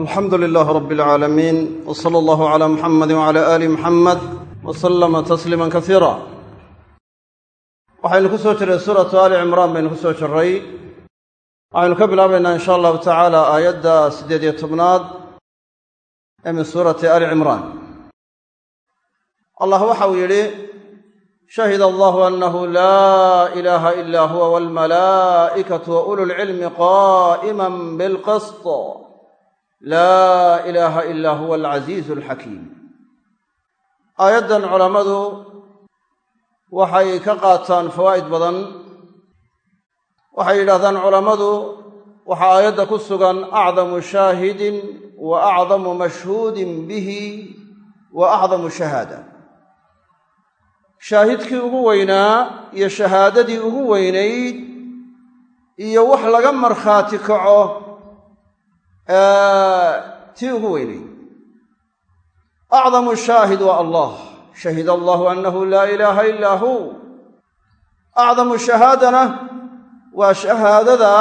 alxamdu lilaah rab alcaalamiin w sala allahu cala muxamadi wcala aali muxamed wa sallama tasliiman kasiira waxaynu ku soo jiray suuratu aali cimraan baynu ku soo jirray waxaynu ka bilaabaynaa in sha allahu tacaala aayadda siddeed iyo tobnaad ee min suurati aali cimraan allah waxau yidhi shahida allahu annahu laa ilaaha ilaa huwa walmalaa'ikatu wa ulu lcilmi qaa'iman bilqist laa ilaaha ilaa huwa alcasiizu alxakiim aayaddan culammadu waxay ka qaataan fawaa'id badan. Waxay yidhahdaan culammadu waxaa aayadda ku sugan acdamu shaahidin wa acdamu mashhuudin bihi wa acdamu shahaada. Shaahidkii ugu weynaa iyo shahaadadii ugu weynayd iyo wax laga markhaati kaco tii ugu weynayd acdamu shaahid waa allah shahida allahu annahu laa ilaaha ilaa hu acdamu shahaadana waa shahaadada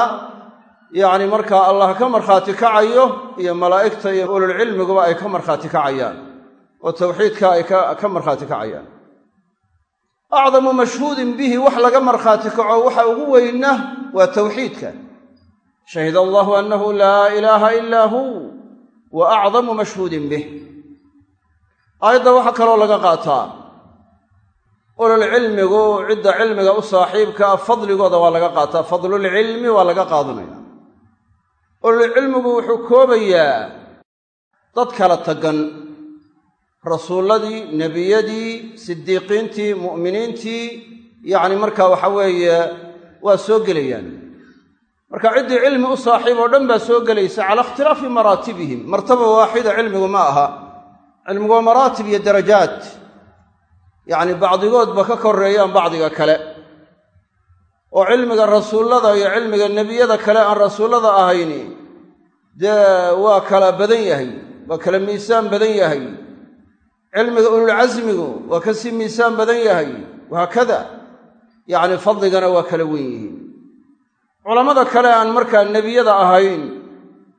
yacni markaa allah ka markhaati kacayo iyo malaa'igta iyo ululcilmiguba ay ka markhaati kacayaan oo tawxiidka ay ka markhaati kacayaan acdamu mashhuudin bihi wax laga markhaati kaco waxa ugu weynna waa tawxiidka shahida allahu annahu laa ilaaha ilaa hu wa acdamu mashhuudin bih aayadda waxaa kaloo laga qaataa ululcilmigu cidda cilmiga u saaxiibkaa fadligooda waa laga qaataa fadlulcilmi waa laga qaadanaya. Ululcilmigu wuxuu koobayaa dad kala tagan rasuulladii nebiyadii sidiiqiintii mu'miniintii yacni markaa waxa weeye waa soo gelayaan marka ciddii cilmi u saaxiib oo dhan baa soo gelaysa cala ikhtilaafi maraatibihim. Martaba waaxida cilmigu ma aha. Cilmigu waa maraatib iyo darajaat yacni bacdigoodba ka koreeyaan bacdiga kale. Oo cilmiga rasuullada iyo cilmiga nebiyada kale aan rasuullada ahayni dee waa kala badan yahay waa kala miisaan badan yahay. Cilmiga ululcasmigu waa ka sii miisaan badan yahay. Wahaakada. Yacni fadligana waa kala wen yihiin culammada kale aan markaa nebiyada ahayn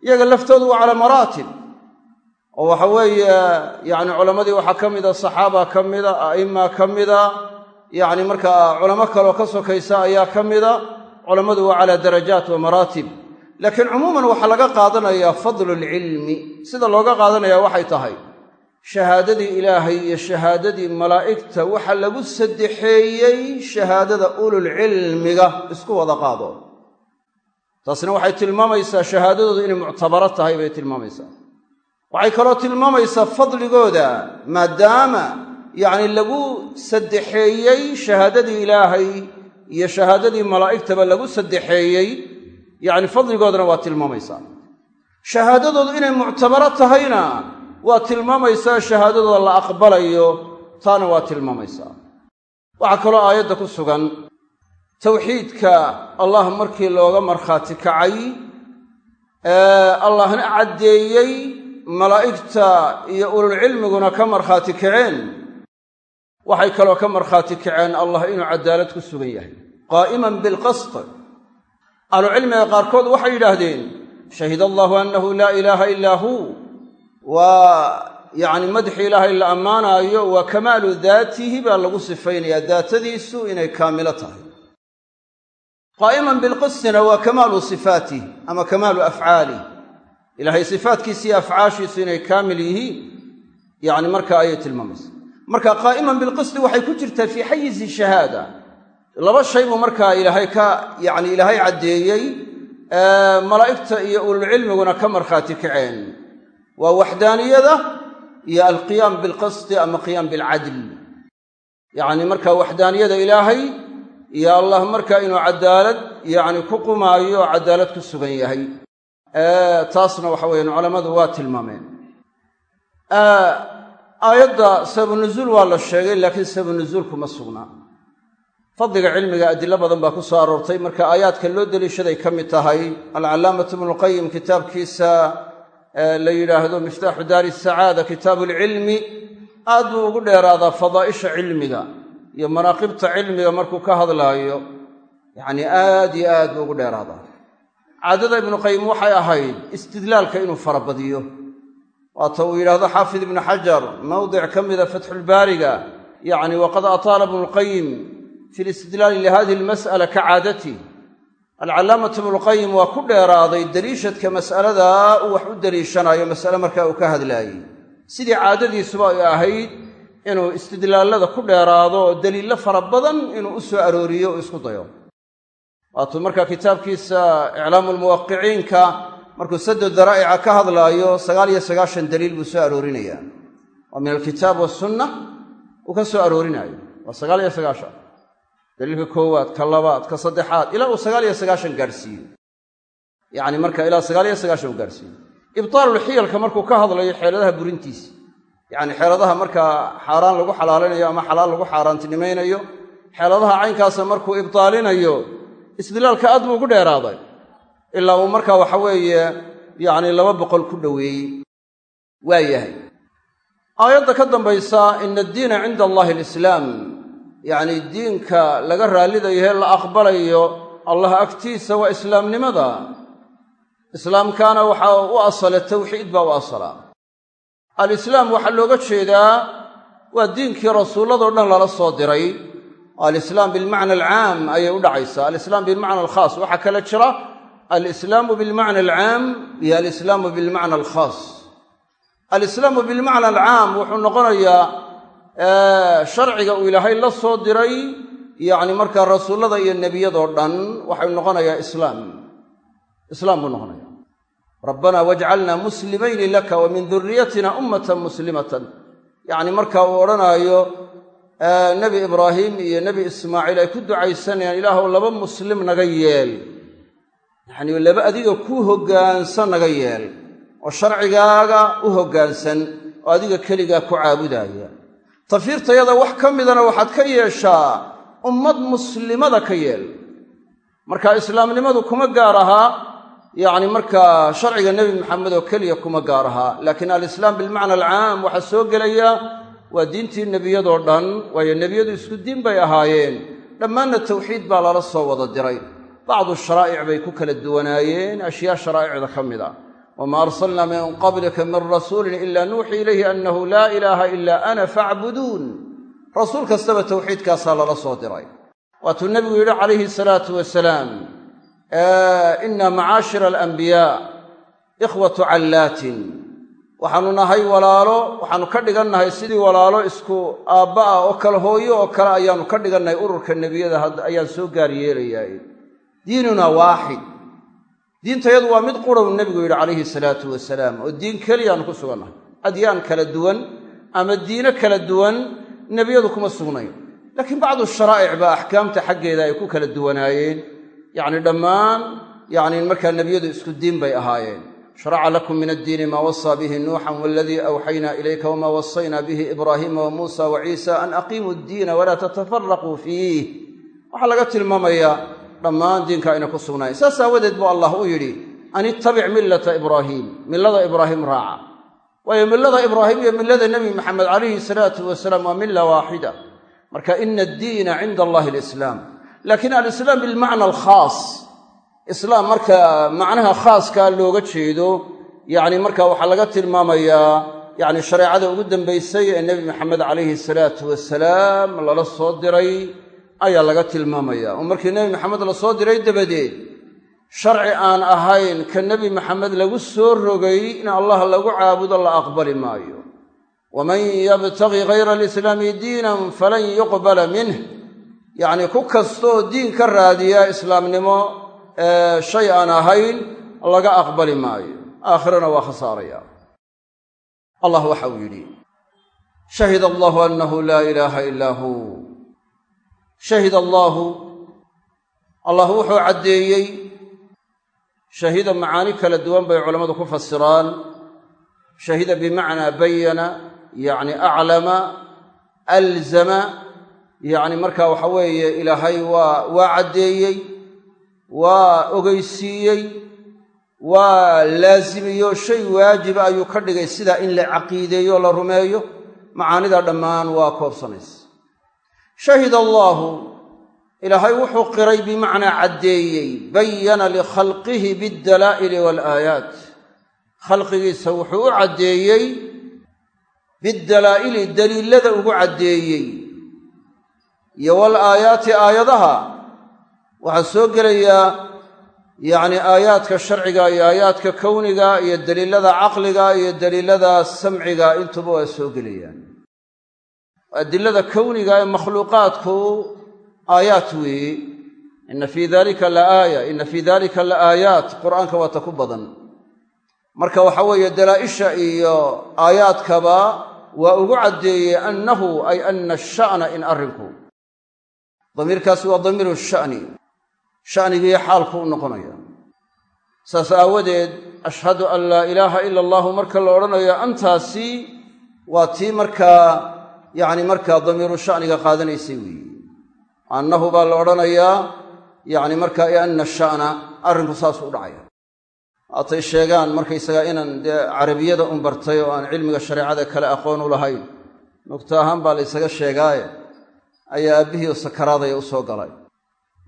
iyaga laftoodu waa calaa maraatib oo waxa weeye yacni culammadii waxaa ka mida saxaaba ka mida a'imma ka mida yacni markaa culamo kaloo ka sokaysa ayaa ka mida culammadu waa calaa darajaat wa maraatib laakiin cumuuman waxaa laga qaadanayaa fadlulcilmi sida looga qaadanaya waxay tahay shahaadadii ilaahay iyo shahaadadii malaa'igta waxa lagu saddexeeyey shahaadada ululcilmiga isku wada qaado taasna waxay tilmaamaysaa shahaadadoodu inay muctabaro tahay bay tilmaamaysaa. Waxay kaloo tilmaamaysaa fadligooda maadaama yacni lagu saddexeeyey shahaadadii ilaahay iyo shahaadadii malaa'igtaba lagu saddexeeyey yacni fadligoodana waa tilmaamaysaa. Shahaadadoodu inay muctabaro tahayna waa tilmaamaysaa shahaadadooda la aqbalayo taana waa tilmaamaysaa. Waxaa kaloo aayadda ku sugan tawxiidka allah markii looga markhaati kacay allahna caddeeyey malaa'igta iyo ululcilmiguna ka markhaati kaceen. Waxay kaloo ka markhaati kaceen allah inuu cadaalad ku sugan yahay. Qaa'iman bilqist ahlucilmiga qaarkood waxay yidhaahdeen shahida allahu annahu laa ilaaha ilaa hu. Waa yacni madxi ilaahay la ammaanaayo waa kamaalu daatihi baa lagu sifaynayaa daatadiisu inay kaamilo tahay qaa'iman bilqistina waa kamaalu sifaatih ama kamaalu afcaalih ilaahay sifaatkiisa iyo afcaashiisu inay kaamil yihiin yacni marka ayay tilmaamaysa marka qaa'iman bilqisti waxay ku jirtaa fii xayizi shahaada laba shay buu markaa ilaahay ka yacni ilaahay caddeeyey malaa'igta iyo ululcilmiguna ka markhaati kaceen waa waxdaaniyada iyo alqiyaam bilqisti ama qiyaam bilcadl yacni marka waxdaaniyada ilaahay iyo allah marka inuu cadaalad yacni ku qumaayo cadaalad ku sugan yahay. Taasna waxa weeyaan culammadu waa tilmaameen. Aayadda sababunuzuul waa la sheegay laakiin sababunuzuulku ma sugnaa. Fadliga cilmiga adilo badan baa ku soo aroortay. Marka aayaadka loo deliishaday ka mid tahay alcallaamatu ibnulqayim kitaabkiisa la yidhaahdo miftaaxu daari sacaada kitaabu lcilmi aad buu ugu dheeraadaa fadaa'isha cilmiga iyo manaaqibta cilmiga markuu ka hadlaayo yacni aad iyo aad buu ugu dheeraadaa caadada ibnuqayim waxay ahayd istidlaalka inuu farabadiyo. Waata uu yidhaahdo xaafid ibnu xajar mawdic ka mida fatxulbaariga yacni waqad ataala ibnulqayim fi listidlaali lihadihi almas'ala ka caadati. Alcallaamatu ibnulqayim waa ku dheeraaday deliishadka mas'aladaa uu wax u deliishanayo mas'ale markaa uu ka hadlaayey. Sidii caadadiisuba ay ahayd inuu istidlaallada ku dheeraado oo deliillo fara badan inuu u soo arooriyo o isku dayo. Waatuu markaa kitaabkiisa iclaamu lmuwaqiciinka markuu sado daraa'ica ka hadlaayo sagaal iyo sagaashan daliil buu soo aroorinayaa. Oo min alkitaab wasunna uu ka soo aroorinaayo waa sagaal iyo sagaashan. Daliilka koowaad ka labaad ka saddexaad ilaa uu sagaal iyo sagaashan gaadhsiiyo yacni marka ilaa sagaal iyo sagaashan uu gaadhsiiyo ibtaalulxiyalka markuu ka hadlayo xeeladaha burintiisa yacni xeeladaha markaa xaaraan lagu xalaalinayo ama xalaal lagu xaaraantinimaynayo xeeladaha caynkaasa markuu ibtaalinayo istidlaalka aad buu ugu dheeraaday. Ilaa uu markaa waxa weeye yacni laba boqol ku dhoweeyey waa yahay. Aayadda ka dambaysa ina addiina cinda allahi alislaam yacni diinka laga raallidayohee la aqbalayo allah agtiisa waa islaamnimada. Islaamkaana waxaa u asale tawxiid baa u asalaa alislaam waxaa looga jeedaa waa diinkii rasuulladoo dhan lala soo diray. Alislaam bilmacna alcaam ayay u dhacaysaa alislaam bilmacna alkhaas waxaa kale jira alislaamu bilmacna alcaam iyo alislaamu bilmacna alkhaas alislaamu bilmacna alcaam wuxuu noqonayaa sharciga uu ilaahay la soo diray yacni markaa rasuullada iyo nebiyadoo dhan waxay noqonayaa islaam. Islaam buu noqonaya rabbana wajcalna muslimayni laka wa min duriyatina ummatan muslimatan. Yacni marka uu odhanaayo nebi ibraahim iyo nebi ismaaciil ay ku ducaysanayaan ilaahuw laba muslim naga yeel. Yacnii laba adiga ku hoggaansan naga yeel oo sharcigaaga u hoggaansan oo adiga keligaa ku caabudaaya tafiirtayada wax ka midana waxaad ka yeeshaa ummad muslimada ka yeel. Marka islaamnimadu kuma gaar ahaa yacni markaa sharciga nebi maxamed oo keliya kuma gaar ahaa laakiin alislaam bilmacna alcaam waxaa soo gelaya waa diintii nebiyadoo dhan waayo nebiyadu isku diin bay ahaayeen. Dhammaanna tawxiid baa lala soo wada diray. Bacdu sharaa'ic bay ku kala duwanaayeen ashyaa sharaa'icda ka mid a. Wamaa arsalnaa min qablika min rasuulin ila nuuxii ilayhi annahu laa ilaaha ilaa ana facbuduun rasuul kastaba tawxiidkaasaa lala soo diray. Waatuu nebigu yidhi calayhi salaatu wasalaam inna macaashira alambiyaa ikhwatu callaatin waxaanu nahay walaalo waxaanu ka dhigannahay sidii walaalo isku aabba ah oo kale hooyo oo kale ayaannu ka dhigannahay ururka nebiyada ayaan soo gaar yeelayaa diinunaa waaxid. Diintayadu waa mid qurau nebigu yidhi calayhi salaatu wasalaam oo diin keliyaannu ku sugannahay adyaan kala duwan ama diino kala duwan nebiyadu kuma sugnayn. Laakiin bacdu sharaa'ic baa axkaamta xaggeeda ay ku kala duwanaayeen yacni dhammaan yacni markaa nebiyadu isku diin bay ahaayeen. Sharaca lakum min addiini maa wasaa bihi nuuxan waladii awxaynaa ilayka wamaa wasaynaa bihi ibraahiima wa muusa wa ciisa an aqiimuu ddiina walaa tatafaraquu fiih. Waxaa laga tilmaamayaa dhammaan diinka ayna ku sugnayn. Saas aawadeed buu allah u yidhi an ittabic millata ibraahiim millada ibraahim raaca. Waayo millada ibraahim iyo millada nebi maxamed calayhi salaatu wasalaam waa milla waaxida marka ina addiina cinda allahi alislaam laakiin alislaam bilmacna alkhaas. Islaam marka macnaha khaaskaa looga jeedo yacni marka waxaa laga tilmaamayaa yacni shareecada ugu dambaysay ee nebi maxamed calayhi salaatu wasalaam lala soo diray ayaa laga tilmaamaya. Oo markii nebi maxamed la soo diray dabadeed sharci aan ahayn ka nebi maxamed lagu soo rogay in allah lagu caabudo la aqbali maayo. Waman yabtagi hayra alislaami diinan falan yuqbala minh yacnii ku kastooo diin ka raadiya islaamnimo shay aan ahayn laga aqbali maayo. Aakhirana waa khasaaraya. Allah waxa uu yidhi shahid allahu annahu laa ilaaha ilaa hu. Shahid allaahu allah wuxuu caddeeyey shahida macaani kala duwan bay culammadu ku fasiraan shahida bimacnaa bayana yacni aclama alzama yacni marka waxa weeye ilaahay waa waa caddeeyey waa ogeysiiyey waa laasimiyo shay waajiba ayuu ka dhigay sidaa in la caqiideeyo la rumeeyo. Macaanidaa dhammaan waa koobsanaysa. Shahid allaahu ilaahay wuxuu qiray bimacnaa caddeeyey bayana likhalqihi biddalaa'ili waalaayaat khalqigiisa wuxuu u caddeeyey biddalaa'ili daliilada ugu caddeeyey iyo wal aayaati aayadaha waxaa soo gelayaa yacni aayaadka sharciga iyo aayaadka kowniga iyo daliilada caqliga iyo daliilada samciga intuba waa soo gelayaan. Adilada kowniga ee makhluuqaadku aayaat weeye ina fii dalika la aaya ina fii dalika la aayaat qur'aanka waata ku badan. Marka waxa weeye dalaa'isha iyo aayaadkaba waa ugu caddeeyey annahu ay ana asha'na in arrinku damiirkaasi waa damiiru sha'ni sha'nigiiyo xaalku u noqonaya. Saas aawadeed ashhadu an laa ilaaha ila allahu marka la odhanayo antaasi waa tii markaa yacni markaa damiiru sha'niga qaadanaysay weeye annahu baa la odhanayaa yacni markaa i anna sha'na arrinku saasuu u dhacaya. Haatay sheegaan markaysagaa inaan dee carabiyada un bartay oo aan cilmiga shareecada kale aqoon u lahayn. Nugto ahaan baa la ysaga sheegaaye ayaa aabbihii sakaraadaya u soo galay.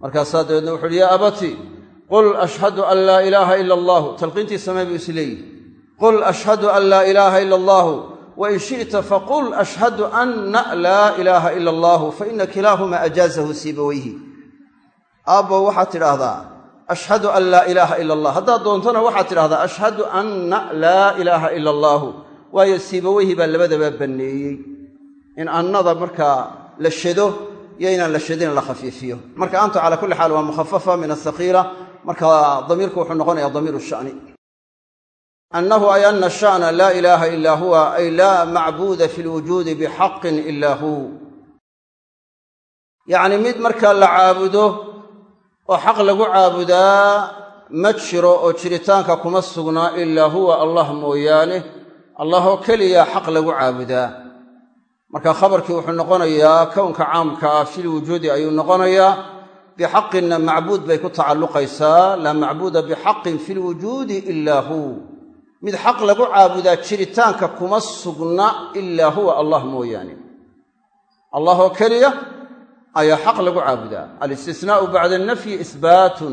Markaasaa dabeedna wuxu uhi yaa abati qul ashhadu an laa ilaaha ila allahu. Talqiintii samee buu is leeyihi. Qul ashhadu an laa ilaaha ila allahu wain shi'ta faqul ashhadu anna laa ilaaha ila allahu faina kilaahumaa ajaazahu siibawayhi. Aabbo waxaad tidhaahdaa ashhadu an laa ilaaha ila allah. Haddaad doontona waxaad tidhahdaa ashhadu anna laa ilaaha ila allaahu waayo siibaweyhi baa labadaba banneeyey. In annada markaa la shado iyo inaan la shadin la khafiifiyo. Marka anta calaa kulli xaal waa mukhafafa min ahaqiila marka damiirku wuxuu noqonaya damiiru shani. Annahu ay ana sha'na laa ilaaha ilaa huwa ay laa macbuuda fi lwujuudi bixaqin ilaa hu. Yacni mid markaa la caabudo oo xaq lagu caabudaa ma jiro oo jiritaanka kuma sugnaa ilaa huwa allah mooyaane. Allahoo keliya xaq lagu caabudaa marka khabarkii wuxuu noqonayaa kownka caamka ah filwujuudi ayuu noqonayaa bixaqinna macbuud bay ku tacalluqaysaa laa macbuuda bixaqin fi lwujuudi ilaa hu. Mid xaq lagu caabudaa jiritaanka kuma sugna ilaa huwa allah mooyaane. Allahoo keliya ayaa xaq lagu caabudaa. Alistisnaau bacda alnafyi isbaatun.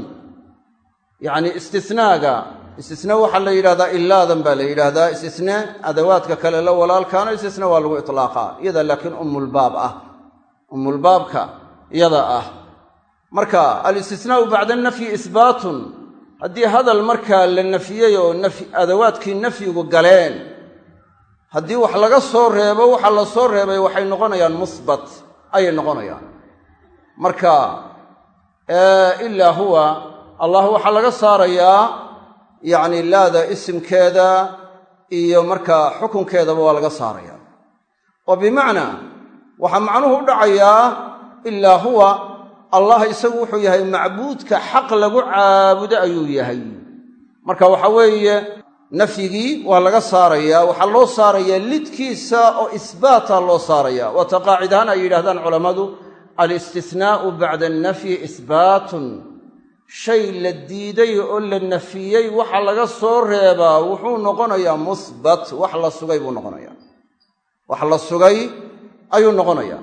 Yacnii istisnaaga istisna waxaa la yidhahdaa ilaadan baa la yidhaahdaa. Istisne adawaadka kale la walaalkaana istisna waa lagu itlaaqaa iyada laakiin ummulbaab ah. Ummulbaabka iyada ah. Marka alistisnaau bacda alnafyi isbaatun. Haddii hadal markaa la nafiyey oo adawaadkii nafyigu galeen haddii wax laga soo reebo waxa la soo reebay waxay noqonayaan musbat. Ayay noqonayaan. Marka ilaa huwa allah waxaa laga saarayaa yacni laada isimkeeda iyo markaa xukunkeedaba waa laga saaraya. Oo bimacnaa waxaa macnuhu u dhacayaa ilaa huwa allah isagu wuxuu yahay macbuudka xaq lagu caabudo ayuu yahay. Marka waxa weeye nafyigii waa laga saarayaa waxaa loo saarayaa lidkiisa oo isbaata loo saaraya. Waata qaacid ahaan ay yidhahdaan culammadu alistisnaau bacda annafyi isbaatun shay la diiday oo la nafiyey waxa laga soo reebaa wuxuu noqonayaa musbat wax la sugay buu noqonayaa. Wax la sugay ayuu noqonayaa.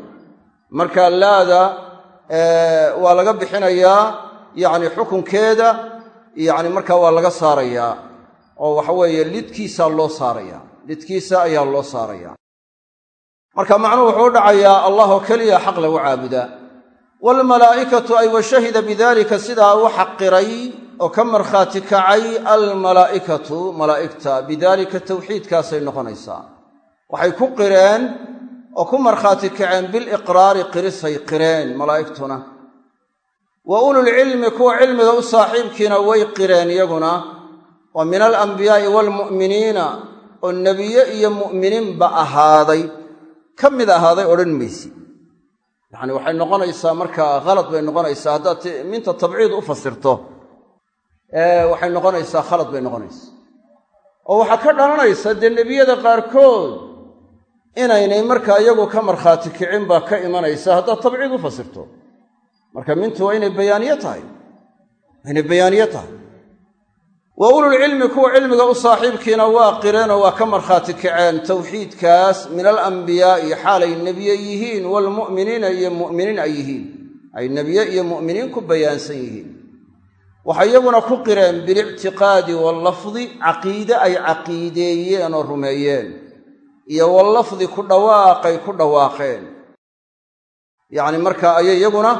Marka laada waa laga bixinayaa yacni xukunkeeda yacni markaa waa laga saarayaa oo waxa weeye lidkiisaa loo saaraya lidkiisa ayaa loo saaraya marka macnuhu wuxuu u dhacayaa allah oo keliya xaq lagu caabudaa waalmalaa'ikatu ay wa shahida bidalika sidaa u xaqiray oo ka markhaati kacay almalaa'ikatu malaa'igta bidaalika tawxiidkaasay noqonaysaa waxay ku qireen oo ku markhaati kaceen biliqraari qirisay qireen malaa'igtuna wa ululcilmi kuwa cilmiga u saaxiibkiina way qireen iyaguna wa min alambiyaa'i waalmu'miniina oo nebiye iyo mu'miniinba ahaaday ka mid ahaaday odhan maysi yacani waxay noqonaysaa markaa khalad bay noqonaysaa. Haddaad minta tabciid u fasirto waxay noqonaysaa khalad bay noqonaysaa. Oo waxaa ka dhalanaysa dee nebiyada qaarkood inaynay markaa iyagu ka markhaati kicin baa ka imanaysa haddaad tabciid u fasirto. Marka mintu waa inay bayaaniye tahay. Inay bayaaniye tahay wa ululcilmi kuwa cilmiga u saaxiibkiina waa qireenoo waa ka markhaati kaceen tawxiidkaas min alambiyaa'i xaalay nebiye yihiin waalmu'miniina iyo mu'miniin ay yihiin ay nebiye iyo mu'miniin ku bayaansan yihiin waxay iyaguna ku qireen bilictiqaadi wallafdi caqiide ay caqiideeyeen oo rumeeyeen iyo wallafdi ku dhawaaqay ku dhawaaqeen yacni markaa ayay iyaguna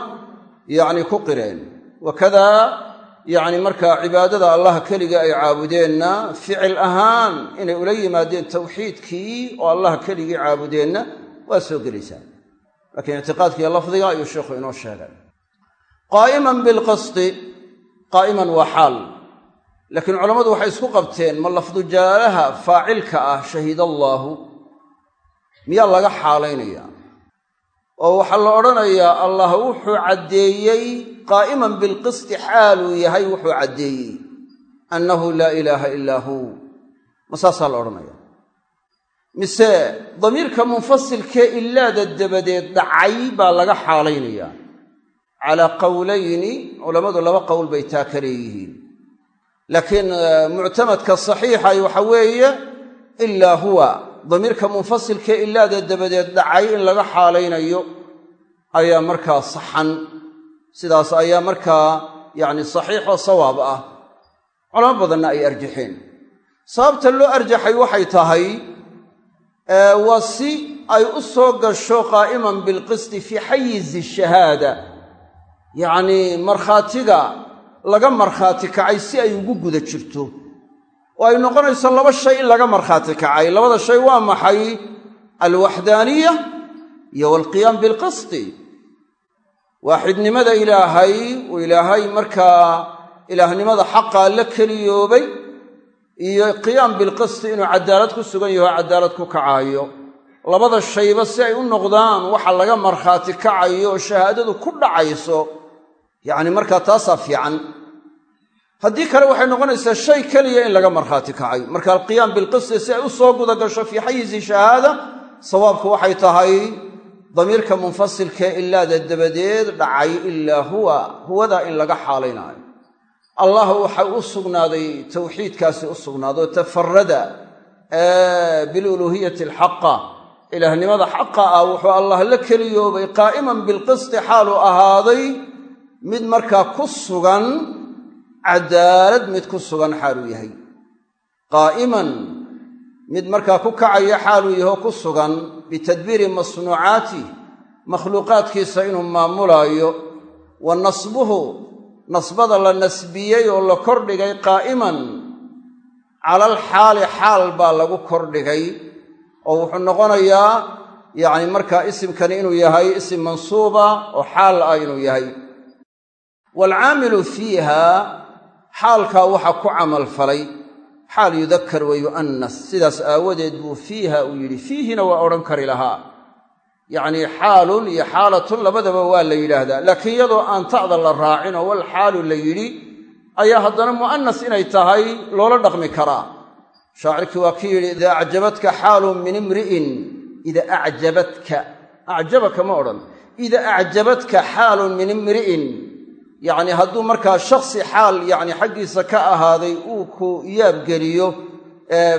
yacni ku qireen wakadaa yacni markaa cibaadada allah keliga ay caabudeenna ficil ahaan inay ula yimaadeen tawxiidkii oo allah keligii caabudeenna waa soo gelaysaa. Laakiin ictiqaadkiiyo lafdiga ayuu sheikhu inoo sheegay. Qaa'iman bilqisti qaa'iman waa xaal. Laakiin culammadu waxay isku qabteen ma lafdujaalaha faacilka ah shahid allaahu miyaa laga xaalaynaya oo waxaa la odhanayaa allah wuxuu caddeeyey qaa'iman bilqisti xaaluu yahay wuxuu caddeeyey annahu laa ilaaha ilaa hu ma saasaa la odhanaya mise damiirka munfasilkee ilaada dabadeed dhacay baa laga xaalaynayaa calaa qowlayni culammadu laba qowl bay taa ka leeyihiin laakiin muctamadka saxiixay waxa weeye ilaa huwa damiirka munfasilkee ilaada dabadeed dhacay in laga xaalaynayo ayaa markaa saxan sidaas ayaa markaa yacni saxiixoo sawaab ah. Culamo badanna ay arjaxeen. Sababta loo arjaxay waxay tahay waa si ay u soo gasho qaa'iman bilqisti fii xayizi shahaada. Yacnii markhaatiga laga markhaati kacay si ay ugu guda jirto. Oo ay noqonayso laba shay in laga markhaati kacay. Labada shay waa maxay? Alwaxdaaniya iyo walqiyaam bilqisti waaxidnimada ilaahay uu ilaahay markaa ilaahnimada xaqaa la keliyoobay iyo qiyaam bilqisti inuu cadaalad ku sugan yaho cadaalad ku kacaayo. Labada shayba si ay u noqdaan waxa laga markhaati kacayo shahaadadu ku dhacayso yacni markaa taasaa fiican. Haddii kale waxay noqonaysaa shay keliya in laga markhaati kacay. Marka alqiyaam bilqisti si ay u soo guda gasho fii xayizi shahaada sawaabku waxay tahay damiirka munfasilkee ilaada dabadeed dhacay ilaa huwa huwadaa in laga xaalaynaayo allah waxa u sugnaaday tawxiidkaasi u sugnaado tafarada biluluuhiyati alxaqa. Ilaahnimada xaqa ah wuxuu allah la keliyoobay qaa'iman bilqisti xaaluu ahaaday mid markaa ku sugan cadaalad mid ku sugan xaaluu yahay. Qaa'iman mid markaa ku kacaya xaaluu yaho ku sugan bitadbiiri masnuucaatih makhluuqaadkiisa inuu maamulaayo wa nasbuhu nasbada la nasbiyey oo la kordhigay qaa'iman calal xaali xaal baa lagu kordhigay oo wuxuu noqonayaa yacni markaa isimkani inuu yahay isim mansuuba oo xaal ah inuu yahay. Waalcaamilu fiiha xaalkaa waxa ku camalfalay xaal yudakar wa yu'annas. Sidaas aawadeed buu fiiha uu yidhi. Fiihina waa odhan kari lahaa. Yacnii xaalun iyo xaalatun labadaba waa la yidhaahdaa. Laakiin iyadoo aan ta'da la raacin oo wal xaalu la yidhi ayaa haddana mu'annas inay tahay loola dhaqmi karaa. Shaacirkii waa kii yidhi idaa acjabatka xaalun min imri'in. Ida acjabadka acjabaka ma odhan. Ida acjabadka xaalun min imri'in yacni hadduu markaa shaksi xaal yacni xaggiisa ka ahaaday uu ku yaabgeliyo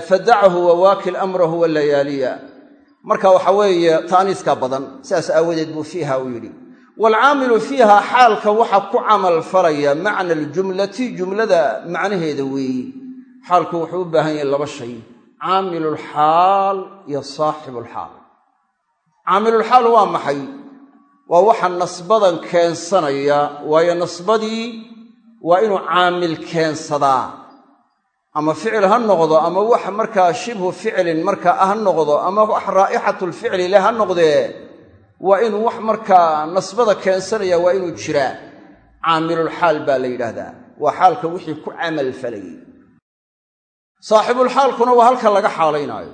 fadachu wawaakil amrahu walayaaliya marka waxa weeye taaniiskaa badan sidaas aawadeed buu fiiha uu yidhi. Waalcaamilu fiiha xaalka waxa ku camal falaya macna aljumlati jumlada macnaheeda weeyi. Xaalku wuxuu u baahan yahay laba shay caamilulxaal iyo saaxibulxaal caamilulxaal waa maxay waa waxa nasbadan keensanaya waayo nasbadii waa inuu caamil keensadaa. Ama ficil ha noqdo ama wax markaa shibhu ficlin markaa ha noqdo ama wax raa'ixatulficli leh ha noqdee waa inuu wax markaa nasbada keensanaya waa inuu jiraa. Caamilulxaal baa la yidhaahdaa. Waa xaalka wixii ku camal falayay saaxibulxaalkuna waa halka laga xaalaynaayo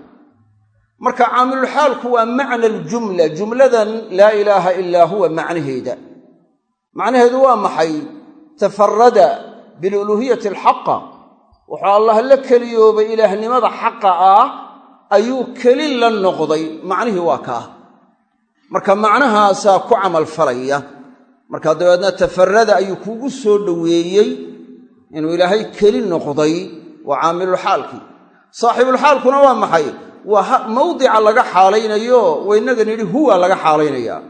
marka caamilulxaalku waa macna aljumla jumladan laa ilaaha ilaa huwa macnaheeda. Macnaheedu waa maxay? Tafarada biluluuhiyati alxaqa. Wuxuu allah la keliyoobay ilaahnimada xaqa ah ayuu keli la noqday. Macnihii waa kaa. Marka macnahaasaa ku camalfalaya marka dabeedna tafarada ayuu kuugu soo dhoweeyey inuu ilaahay keli noqday waa caamilulxaalkii. Saaxibulxaalkuna waa maxay waa mawdica laga xaalaynayo waynaga nidhi huwa laga xaalaynayaa.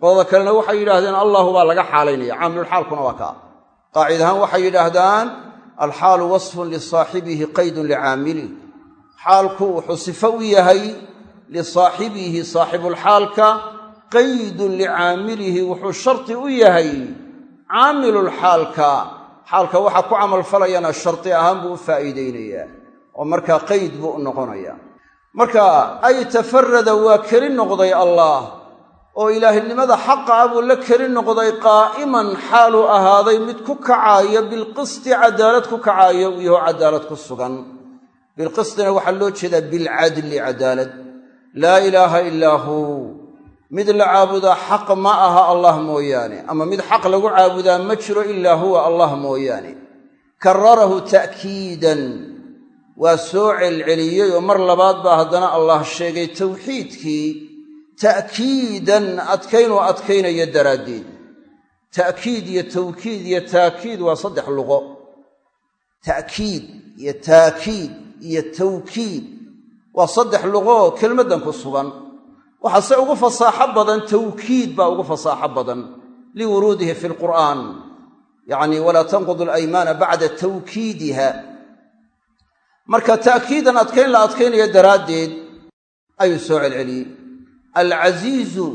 Qolada kalena waxay yidhaahdeen allahu baa laga xaalaynaya caamilulxaalkuna waa kaa. Qaacid ahaan waxay yidhaahdaan alxaalu wasfun lisaaxibihi qaydun licaamilih xaalku wuxuu sifo u yahay lisaaxibihi saaxibulxaalka qaydun licaamilihi wuxuu shardi u yahay caamilulxaalka xaalka. Waxa ku camalfalayana shardi ahaan buu u faa'iideynayaa oo markaa qayd buu u noqonayaa marka ay tafarada waa keli noqday allah oo ilaahnimada xaqa ah buu la keli noqday qaa'iman xaaluu ahaaday mid ku kacaaya bilqisti cadaalad ku kacaaya uu yaho cadaalad ku sugan. Bilqistina waxaa loo jeedaa bilcadli cadaalad. Laa ilaaha ilaa huu mid la caabudaa xaq ma aha allah mooyaane ama mid xaq lagu caabudaa ma jiro ilaa huwa allah mooyaane. Kararahu ta'kiidan waa soo celceliyey oo mar labaad baa haddana allah sheegay tawxiidkii ta'kiidan adkaynuu adkaynaya daraaddeed. Ta'kiid iyo tawkiid iyo taakiid waa saddex luqo. Ta'kiid iyo taakiid iyo tawkiid waa saddex luqoo kelmaddan ku sugan. Waxaase ugu fasaaxo badan tawkiid baa ugu fasaaxo badan liwuruudihi fi lqur'aan yacni walaa tanqudu alaymaana bacda tawkiidiha marka ta'kiidan adkayn la adkaynaya daraaddeed ayuu soo celceliyey. Alcasiizu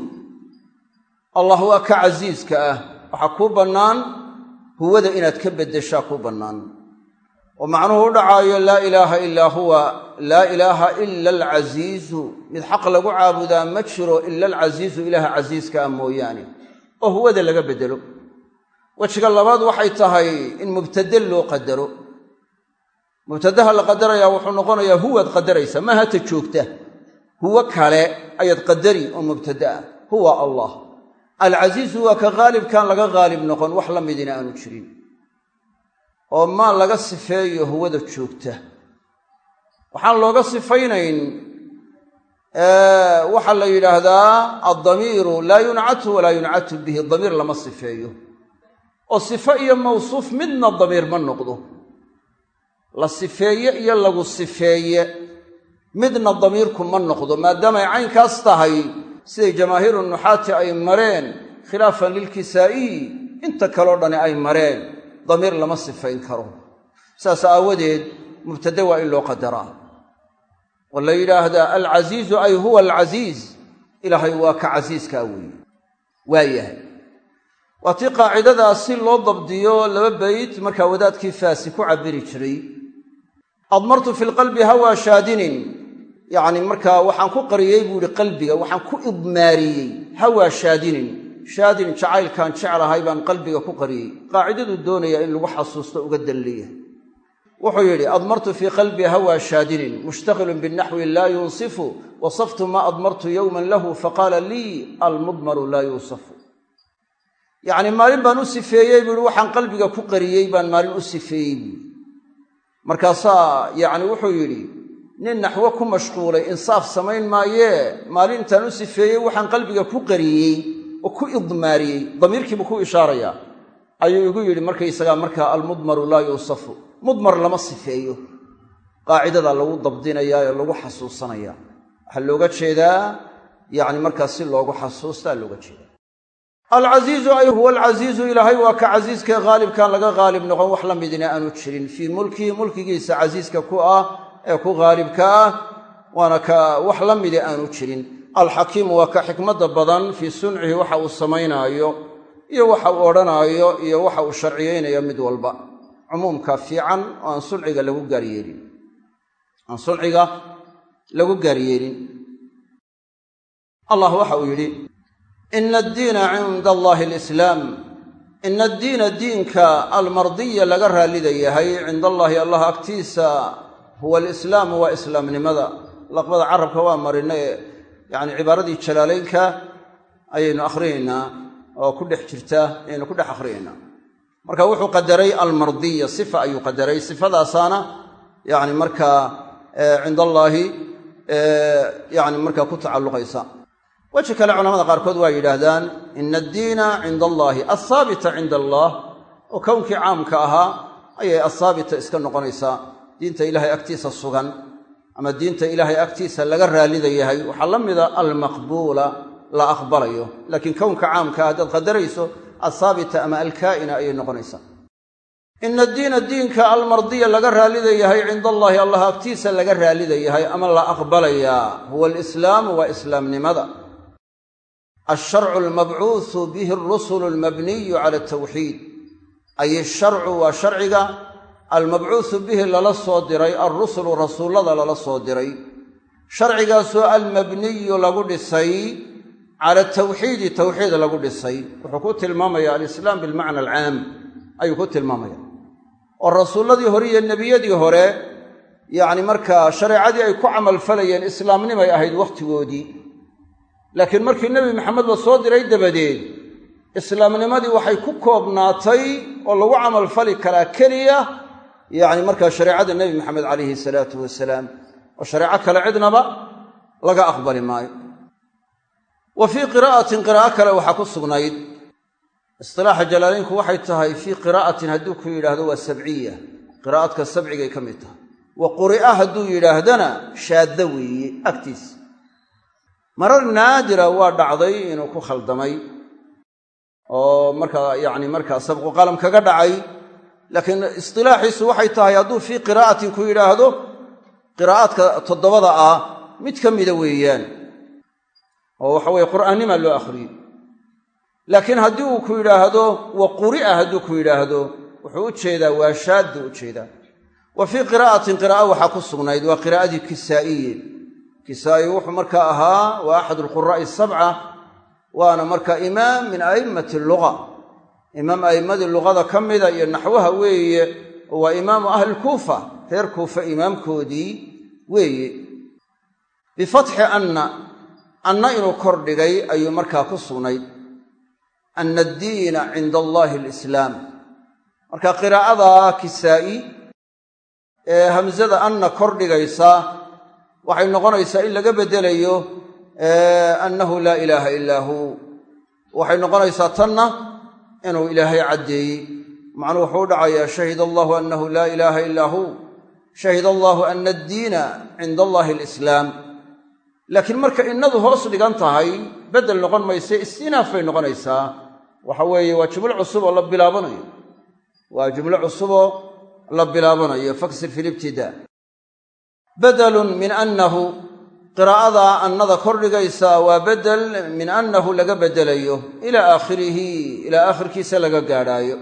allah waa ka casiiska ah. Waxaa kuu bannaan huwada inaad ka beddeshaa kuu bannaan. Oo macnuhu u dhacaayo laa ilaaha ilaa huwa laa ilaaha ila alcasiizu mid xaq lagu caabudaa ma jiro ila alcasiizu ilaaha casiiska ah mooyaane. Oo huwada laga beddelo. Wejiga labaad waxay tahay in mubtade loo qadaro mubtadaha la qadarayaa wuxuu noqonayaa huwaad qadaraysa maaha ta joogta. Huwo kale ayaad qadari oo mubtade ah. Huwa allah. Alcasiizu waa ka haalibkaan laga haalib noqon wax la midina aanu jirin. Oo maa laga sifeeyo huwada joogta. Waxaan looga sifaynayn waxaa la yidhaahdaa addamiiru laa yuncatu walaa yuncatu bihi damiir lama sifeeyo. Oo sifo iyo mawsuuf midna damiir ma noqdo la sifeeye iyo lagu sifeeye. Midna damiirku ma noqdo maadaamay caynkaas tahay siday jamaahiiru nuxaati ay mareen khilaafan lilkisaa'iyi inta kaleo dhani ay mareen. Damiir lama sifayn karo. Saas aawadeed mubtade waa in loo qadaraa. Oo la yidhaahdaa alcasiizu ay huwa alcasiiz. Ilaahay waa ka casiiskaa weeye. Waa yahay. Waa tii qaacidadaas si loo dabdiyo laba beyt markaa wadaadkii faasi ku cabiri jiray admartu fi lqalbi hawaa shaadinin. Yacni markaa waxaan ku qariyey buu ihi qalbiga waxaan ku idmaariyey hawaa shaadinin. Shaadin jacaylkaan jeclahay baan qalbiga ku qariyey. Qaacidaduu doonaya in lagu xasuusto uga dalleeyahay wuxuu yidhi admartu fii qalbii hawaa shaadinin mushtaqilun binaxwi laa yunsifu wasaftu maa admartu yowman lahu faqaala lii almudmaru laa yuusafu. Yacni maalin baan u sifeeyey buu ihi waxaan qalbiga ku qariyey baan maalin u sifeeyey buui markaasaa yacni wuxuu yidhi nin naxwo ku mashquulay insaaf samayn maayee maalintaan u sifeeyey waxaan qalbiga ku qariyey oo ku idmaariyey damiirkiibuu ku ishaarayaa. Ayuu igu yidhi markaysagaa markaa almudmaru laa yuusafu mudmar lama sifeeyo. Qaacidadaa lagu dabdinayaa ee lagu xasuusanayaa waxaa looga jeedaa yacni markaas si loogu xasuustaa looga jeedaa alcasiizu ay huwa alcasiizu ilaahay waa ka casiiskae haalibkaan laga haalib noqon. Wax la midina aanu jirin. Fii mulkihi mulkigiisa casiiska ku ah ee ku haalibka ah waana ka wax la midi aanu jirin. Alxakiimu waa ka xikmadda badan fii suncihi waxa uu samaynaayo iyo waxa uu odhanaayo iyo waxa uu sharciyeynayo mid walba. Cumuumka fiican oo aan sunciga lagu gaaryeelin aan sunciga lagu gaaryeelin allah waxa uu yidhi ina addiina cinda allaahi alislaam ina addiina diinka almardiya laga raallida yahay cinda allaahi allah agtiisa huwa alislaamu waa islaamnimada laqbada carabka waa marinae yacni cibaaradii jalaalaynka ayaynu akhrinaynaa oo ku dhex jirta ayaynu ku dhex akhrinaynaa marka wuxuu qadaray almardiya sifa ayuu qadaray sifadaasaana yani markaa cinda allaahi yani markaa ku tacalluqaysa weji kale culamada qaarkood waa yidhaahdaan ina addiina cinda allaahi althaabita cinda allaah oo kownkii caamka ahaa ayay althaabita iska noqonaysaa diinta ilaahay agtiisa sugan ama diinta ilaahay agtiisa laga raallida yahay waxaa la mida almaqbuula la aqbalayo. Laakiin kownka caamkaa haddaad qadarayso athaabita ama alkaa'ina ayay noqonaysaa ina diina diinka almardiya laga raallida yahay cinda allaahi allah agtiisa laga raallida yahay ama la aqbalayaa. Huwa alislaamu waa islaamnimada alsharcu almabcuusu bihi alrusulu almabniyu cala altawxiid ay asharcu waa sharciga almabcuusu bihi lala soo diray alrusulu rasuullada lala soo diray sharcigaasoo almabniyu lagu dhisay cala tawxiidi tawxiid lagu dhisay wuxuu ku tilmaamaya alislaam bilmacna alcaam ayuu ku tilmaamaya oo rasuulladii hore iyo nebiyadii hore yacni markaa shareecadii ay ku camalfalayeen islaamnimay ahayd wakhtigoodii laakiin markii nebi maxamed la soo diray dabadeed islaamnimadii waxay ku koobnaatay oo lagu camalfali karaa keliya yacni markaa shareecada nebi maxamed calayhi salaatu wasalaam. Oo shareeco kale cidnaba laga aqbali maayo. Wa fii qiraa'atin qiraa'o kale waxaa ku sugnayd. Istilaaxa jalaalaynku waxay tahay fii qiraa'atin hadduu ku yidhaahdo waa sabciya. Qiraa'adka sabcigay ka mid tahay. Wa quri'a hadduu yidhaahdana shaadda weeye agtiisa marar naadira waa dhacday inuu ku khaldamay oo markaa yacni markaa sabqu qalam kaga dhacay. Laakiin istilaaxiisu waxay tahay hadduu fii qiraa'atin ku yidhaahdo qiraa'aadka toddobada ah mid ka mida weeyaan oo waxa weye qur'aannima loo akhriyey laakiin haddii uu ku yidhaahdo wa quri'a hadduu ku yidhaahdo wuxuu u jeedaa waa shaaddu u jeedaa. Wa fii qiraa'atin qira'a waxaa ku sugnayd waa qiraa'adii kisaa'iye kisaa'i wuxuu markaa ahaa waa axadu alquraa'i sabca waana marka imaam min a'immati luga imaam a'immadii luqada ka mida iyo naxwaha weeye waa imaamu ahli kuufa reer kuufa imaamkoodii weeye. Bifatxi anna anna inuu kor dhigay ayuu markaa ku sugnayd ana addiina cinda allaahi alislaam. Marka qiraa'ada kisaa'i ee hamsada anna kor dhigaysa waxay noqonaysaa in laga beddelayo annahu laa ilaaha ilaa hu. Waxay noqonaysaa tanna inuu ilaahay caddeeyey. Macnuu wuxuu u dhacayaa shahida allahu annahu laa ilaaha ilaa hu. Shahida allaahu ana addiina cinda allaahi alislaam. Laakiin marka innadu hoos dhigan tahay beddel noqon mayse istinaaf bay noqonaysaa. Waxa weeye waa jumlo cusub oo la bilaabanayo. Waa jumlo cusuboo la bilaabanayo. Faksir fi bedelun min annahu qiraa'adaa annada kordhigaysaa waa bedel min annahu laga beddelayo ilaa aakhirihi ilaa aakhirkiisa laga gaadhaayo.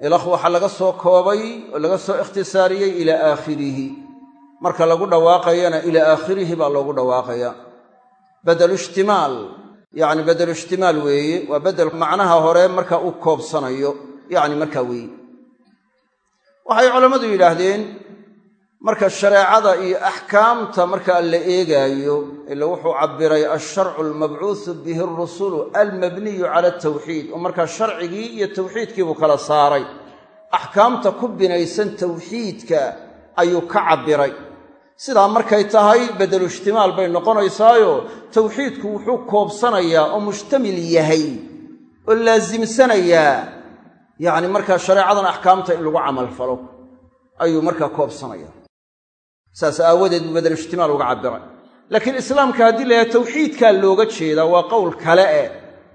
Ilakh waxaa laga soo koobay oo laga soo ikhtisaariyey ilaa aakhirihi. Marka lagu dhawaaqayana ilaa aakhirihi baa loogu dhawaaqaya. Bedelu ishtimaal yacni bedelu ishtimaal weeye waa bedel macnaha hore marka u koobsanayo yacni markaa weeye. Waxay culammadu yidhaahdeen marka shareecada iyo axkaamta markaa la eegaayo ila wuxuu cabbiray alsharcu almabcuusu bihi arusulu almabniyu cala altawxiid oo markaa sharcigii iyo tawxiidkiibuu kala saaray. Axkaamta ku binaysan tawxiidka ayuu ka cabbiray. Sidaa markay tahay bedelu ishtimaal bay noqonaysaayo tawxiidku wuxuu koobsanayaa oo mushtamil yahay oo laasimsanayaa yacni markaa shareecadan axkaamta in lagu camalfalo ayuu markaa koobsanaya saas aawadeed buu bedel ishtimaal uga cabbiray. Laakiin islaamka haddii la yahay tawxiidkaa looga jeedaa waa qowl kale eh.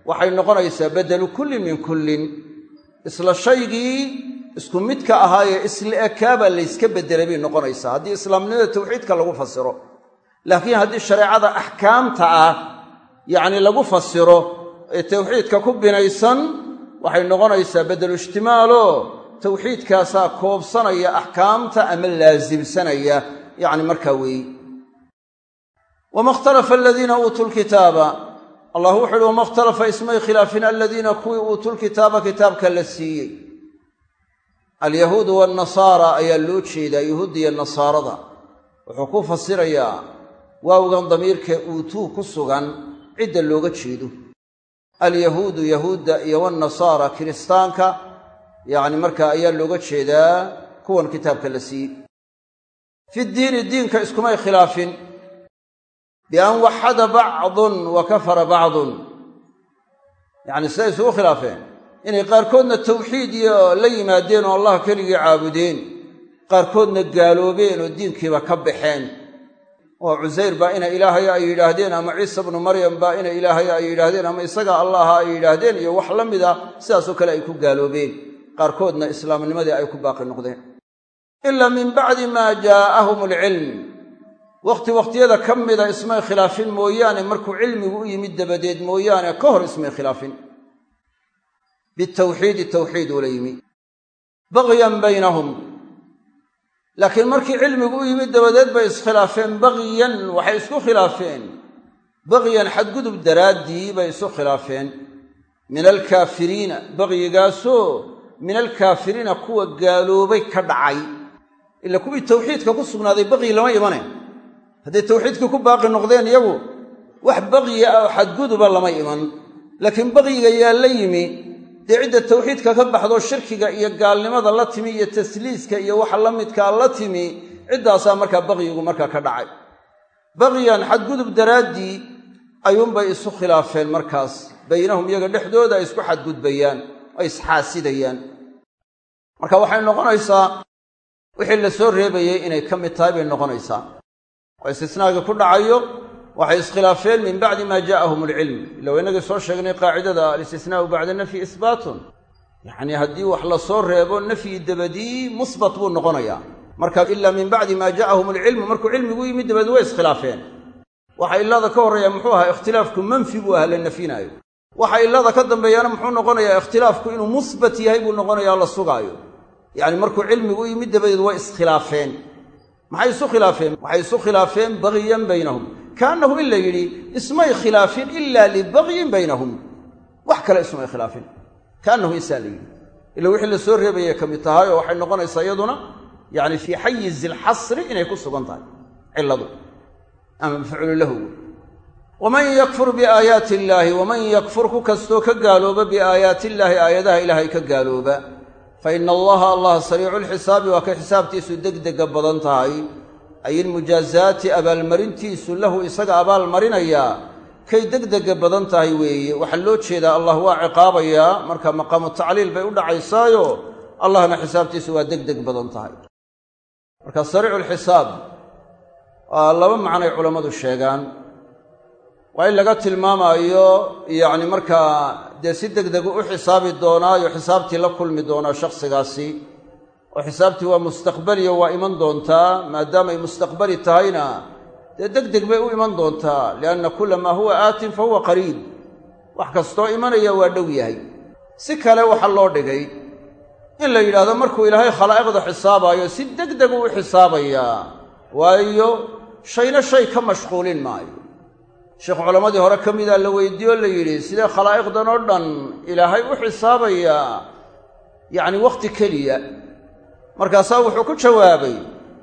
Waxay noqonaysaa bedelu kullin min kullin. Isla shaygii isku midka ahaayee isla ekaabaa layska beddelay bay noqonaysaa haddii islaamnimada tawxiidka lagu fasiro. Laakiin haddii shareecada axkaamta ah yacni lagu fasiro ee tawxiidka ku binaysan waxay noqonaysaa bedelu ishtimaaloo tawxiidkaasaa koobsanaya axkaamta ama laasimsanaya yacni markaa weeye wama ikhtalafa aladiina uutuu lkitaaba allah wuxu uhi wama ikhtalafa ismay khilaafin aladiina kuwii uutuu lkitaaba kitaabka la siiyey. Alyahuudu waannasaara ayaa loo jeedaa yahuuddiya nasaarada. Wuxuu ku fasirayaa waawgan damiirkee uutuu ku sugan cidda looga jeedo. Alyahuudu yahuudda iyo waannasaara kiristaanka yacni markaa ayaa looga jeedaa kuwan kitaabka la siiyey fi ddiini diinka iskumay khilaafin bian waxada bacdun wa kafara bacdun yacni siday isugu khilaafeen inay qaarkoodna tawxiid iyo la yimaadeen oo allah keligii caabudeen qaarkoodna gaaloobeen oo diinkiiba ka baxeen oo cusayr baa ina ilaahaya ay yidhaahdeen ama ciisa bnu maryam baa ina ilaahaya ay yidhaahdeen ama isaga allaha ay yidhaahdeen iyo wax la mid a sidaasoo kale ay ku gaaloobeen qaarkoodna islaamnimadii ay ku baaqi noqdeen ilaa min bacdi maa jaa'ahum alcilm. Wakhti wakhtiyada ka mida ismay khilaafin mooyaane markuu cilmigu u yimid dabadeed mooyaane ka hor ismay khilaafin. Bitawxiidi tawxiid ula yimi. Bagyan baynahum. Laakiin markii cilmigu u yimid dabadeed bay iskhilaafeen bagyan waxay isku khilaafeen. Bagyan xadgudub daraaddii bay isu khilaafeen. Min alkaafiriina bagyigaasoo min alkaafiriina kuwa gaaloobay ka dhacay ila kuwii tawxiidka ku sugnaaday bagyi lama imane hadday tawxiidkii ku baaqi noqdeen iyagu wax bagyi ah oo xadguduba lama iman. Laakiin bagyiga yaa la yimi dee cidda tawxiidka ka baxdoo shirkiga iyo gaalnimada la timi iyo tasliiska iyo waxa la midkaa la timi ciddaasaa markaa bagyigu markaa ka dhacay. Bagyan xadgudub daraaddii ayuunbay isu khilaafeen markaas. Baynahum iyaga dhexdooda ay isku xadgudbayaan ay isxaasidayaan marka waxay noqonaysaa wixii la soo reebayey inay ka mid tahay bay noqonaysaa. Oo istisnaagii ku dhacayo waxay iskhilaafeen min bacdi maa jaa'ahum alcilm ila inagii soo sheegnay qaacidada alistisnaau bacda nafyi isbaatun. Yacnii haddii wax la soo reebo nafyi dabadii musbat buu noqonayaa. Marka ilaa min bacdi maa jaa'ahum alcilmu markuu cilmigu yimid dabadeed way iskhilaafeen. Waxa ilada ka horreeya muxuu ahaa ikhtilaafku manfi buu ahaa la nafyinaayo. Waxa ilada ka dambeeyana muxuu noqonayaa ikhtilaafku inuu musbat yahay buu noqonayaa la sugaayo yacni markuu cilmigu u yimid dabadeed way iskhilaafeen. Maxay isu khilaafeen? Waxay isu khilaafeen bagyan baynahum. Kaannahu in la yidhi ismay khilaafin ilaa libagyin baynahum. Wax kale ismay khilaafin. Kaannahu insaa la yidhi. Ila wixii la soo reebayay ka mid tahay oo waxay noqonaysaa iyaduna yacni fii xayizi alxasri inay ku sugan tahay. Cilladu. Ama mafcuulu lahu. Waman yakfur biaayaati illaahi waman yakfur ku kastoo ka gaalooba biaayaati illaahi aayadaha ilaahay ka gaalooba fa ina allaha allah sariicu lxisaabi waa kay xisaabtiisu degdega badan tahay ay ilmujaazaati abaalmarintiisu lahu isaga abaalmarinayaa kay degdega badan tahay weeye waxaa loo jeedaa allah waa ciqaabayaa marka maqaamu tacliil bay u dhacaysaayo allahna xisaabtiisu waa degdeg badan tahay marka sariicu lxisaab waa laba macnay culammadu sheegaan waa in laga tilmaamaayo yacni markaa dee si degdegu u xisaabi doonaayo xisaabtii la kulmi doonaa shakhsigaasi oo xisaabtii waa mustaqbaliyo waa iman doontaa maadaamay mustaqbali tahayna dee deg deg bay u iman doontaa lianna kulla maa huwa aatin fa huwa qariib. Wax kastoo imanaya waa dhow yahay. Si kale waxaa loo dhigay in la yidhaahdo markuu ilaahay khalaa'iqda xisaabaayo si deg degu u xisaabayaa waayo shayna shay ka mashquulin maayo sheekh culammadii hore ka mida la weydiiye oo la yidhi sidee khalaa'iqdan oo dhan ilaahay u xisaabayaa yacni wakhti keliya. Markaasaa wuxuu ku jawaabay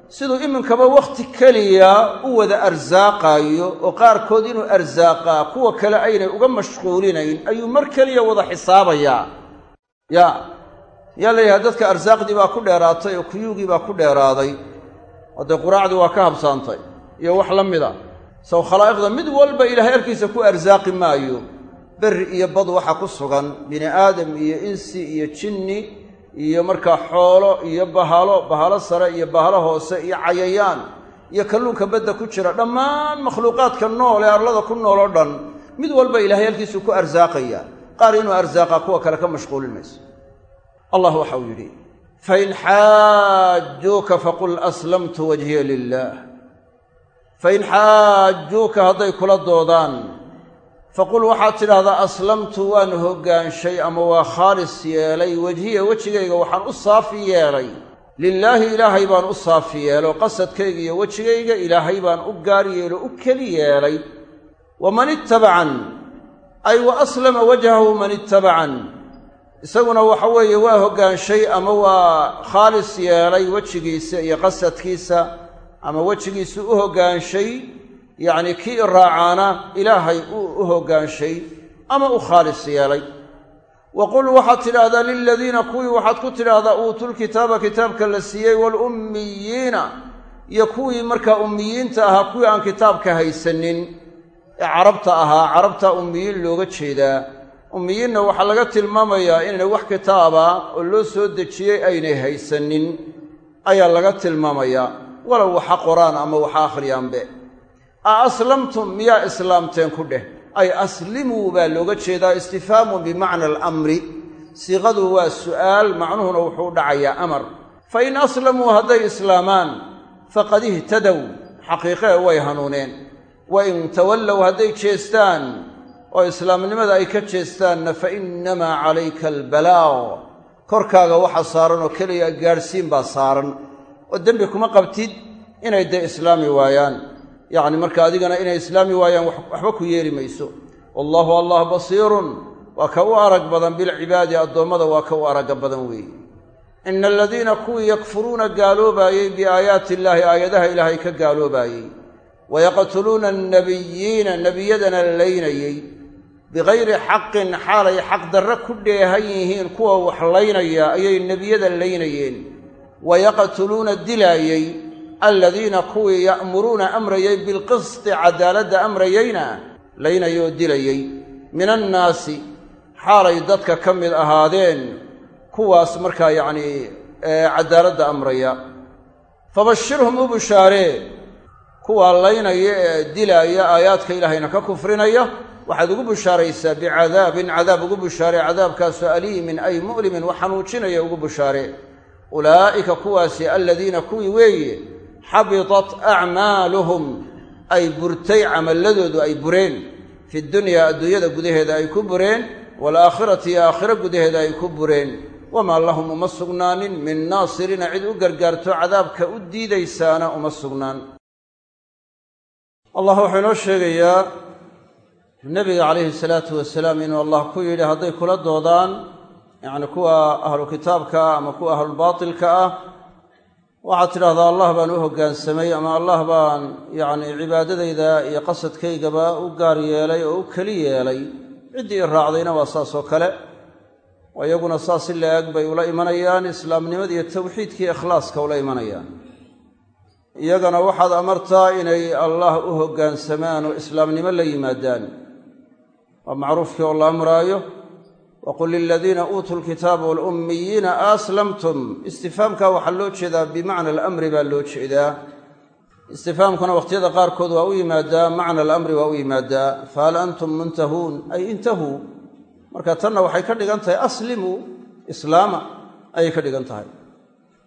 siduu iminkaba wakhti keliya u wada arsaaqaayo oo qaarkood inuu arsaaqaa kuwa kale aynay uga mashquulinayn ayuu mar keliya wada xisaabayaa. Ya yaa layahay dadka arsaaqdii baa ku dheeraatay oo kuyuugii baa ku dheeraaday. Oo quraacdii waa ka habsaantay iyo wax la mida saw khalaa'iqda mid walba ilaahay arkiisa ku arsaaqi maayo. Berri iyo bad waxa ku sugan bini aadam iyo insi iyo jinni iyo markaa xoolo iyo bahalo bahalo sare iyo bahalo hoose iyo cayayaan iyo kalluunka badda ku jira dhammaan makhluuqaadka nool ee arlada ku nool oo dhan mid walba ilaahay halkiisuu ku arsaaqaya. Qaar inuu arsaaqaa kuwa kale ka mashquulin mayso. Allah waxa uu yidhi fain xaajuuka faqul aslamtu wajhiya lilah fain xaajuuka hadday kula doodaan faqul waxaad tidhaahdaa aslamtu waan hoggaanshay ama waa khaalis yeelay wejhiya wejigayga waxaan u saafi yeelay lilaahi ilaahay baan u saafi yeelo qasadkayga iyo wejigayga ilaahay baan u gaar yeelo u keli yeelay waman ittabacan ay wa aslama wajhahu man ittabacan isaguna waxa weeye waa hoggaanshay ama waa khaalis yeelay wejigiisa iyo qasadkiisa ama wejigiisu u hoggaanshay yacnii kii raacaana ilaahay uu u hoggaanshay ama u khaalis yeelay. Wa qul waxaad tidhaahdaa liladiina kuwii waxaad ku tidhaahdaa uutuulkitaaba kitaabka la siiyey waalummiyiina iyo kuwii markaa ummiyiinta ahaa kuwii aan kitaabka haysanin. Ee carabta ahaa carabtaa ummiyiin looga jeedaa. Ummiyiinna waxaa laga tilmaamayaa inaynay wax kitaaba oo loo soo dejiyey aynay haysanin ayaa laga tilmaamayaa walow waxa qoraan ama waxa akhriyaanbe. A aslamtum miyaa islaamteen ku dheh? Ay aslimuu baa looga jeedaa istifhaamun bimacna alamri. Siiqadu waa su'aal macnuhuna wuxuu dhacayaa amar. Fa in aslamuu hadday islaamaan faqad ihtadow xaqiiqee way hanuuneen. Wa in tawallow hadday jeestaan oo islaamnimada ay ka jeestaanna fa innamaa calayka albalaaq korkaaga waxa saaran oo keliya gaadhsiin baa saaran oo dembi kuma qabtid inay dee islaami waayaan. Yacni marka adigana inay islaami waayaan waxba ku yeeli mayso. Wallaahu allah basiirun. Waa ka u arag badan bilcibaadi addoommada waa ka u aragga badan weeye ina aladiina kuwii yakfuruuna gaaloobaayey biaayaati illaahi aayadaha ilaahay ka gaaloobaayey. Wayaqtuluuna annabiyiina nebiyadana laynayey. Bikayri xaqin xaalay xaqdarre ku dheehan yihiin kuwa wax laynaya ayay nebiyada laynayeen wayaqtuluuna dilaayey aladiina kuwii ya'muruuna amrayey bilqisti cadaaladda amrayeyna laynayoo dilayey min annaasi xaalay dadka ka mid ahaadeen kuwaas markaa yacnii cadaaladda amraya fabashirhum u bushaaree kuwaa laynaya ee dilaaya aayaadka ilaahayna ka kufrinaya waxaad ugu bushaaraysaa bicadaabin cadaab ugu bushaaree cadaabkaasoo aliimin ay mu'limin wax xanuujinaya ugu bushaaree ulaa'ika kuwaasi aladiina kuwii weeye xabitat acmaaluhum ay burtay camalladoodu ay bureen. Fi dunyaa adduunyada gudaheeda ay ku bureen waalaakhirati iyo aakhiro gudaheeda ay ku bureen. Wamaa lahum uma sugnaanin. Min naasiriina cid u gargaarto cadaabka u diidaysaana uma sugnaan. Allah wuxuu inoo sheegayaa nebiga calayhi salaatu wasalaam inuu allah ku yidhi hadday kula doodaan yacni kuwa ahlu kitaabka ah ama kuwa ahlulbaatilka ah waxaad tidhahdaa allah baan u hoggaansamay ama allah baan yacni cibaadadayda iyo qasadkaygaba u gaar yeelay oo u keli yeelay. Ciddii i raacdayna waa saas oo kale. Iyaguna saas si la-eg bay ula imanayaan islaamnimada iyo tawxiidkii ikhlaaska ula imanayaan. Iyagana waxaad amartaa inay allah u hoggaansamaan oo islaamnimo la yimaadaan. Waa macruufkii oo la amraayo waqul liladiina uutuu lkitaaba walummiyiina aslamtum istifaamka waxaa loo jeedaa bimacna alamri baa loo jeedaa istifaamkuna wakhtiyada qaarkood waa u yimaadaa macna alamri waa u yimaadaa fahal antum muntahuun ay intahuu marka tanna waxay ka dhigan tahay aslimuu islaama ayay ka dhigan tahay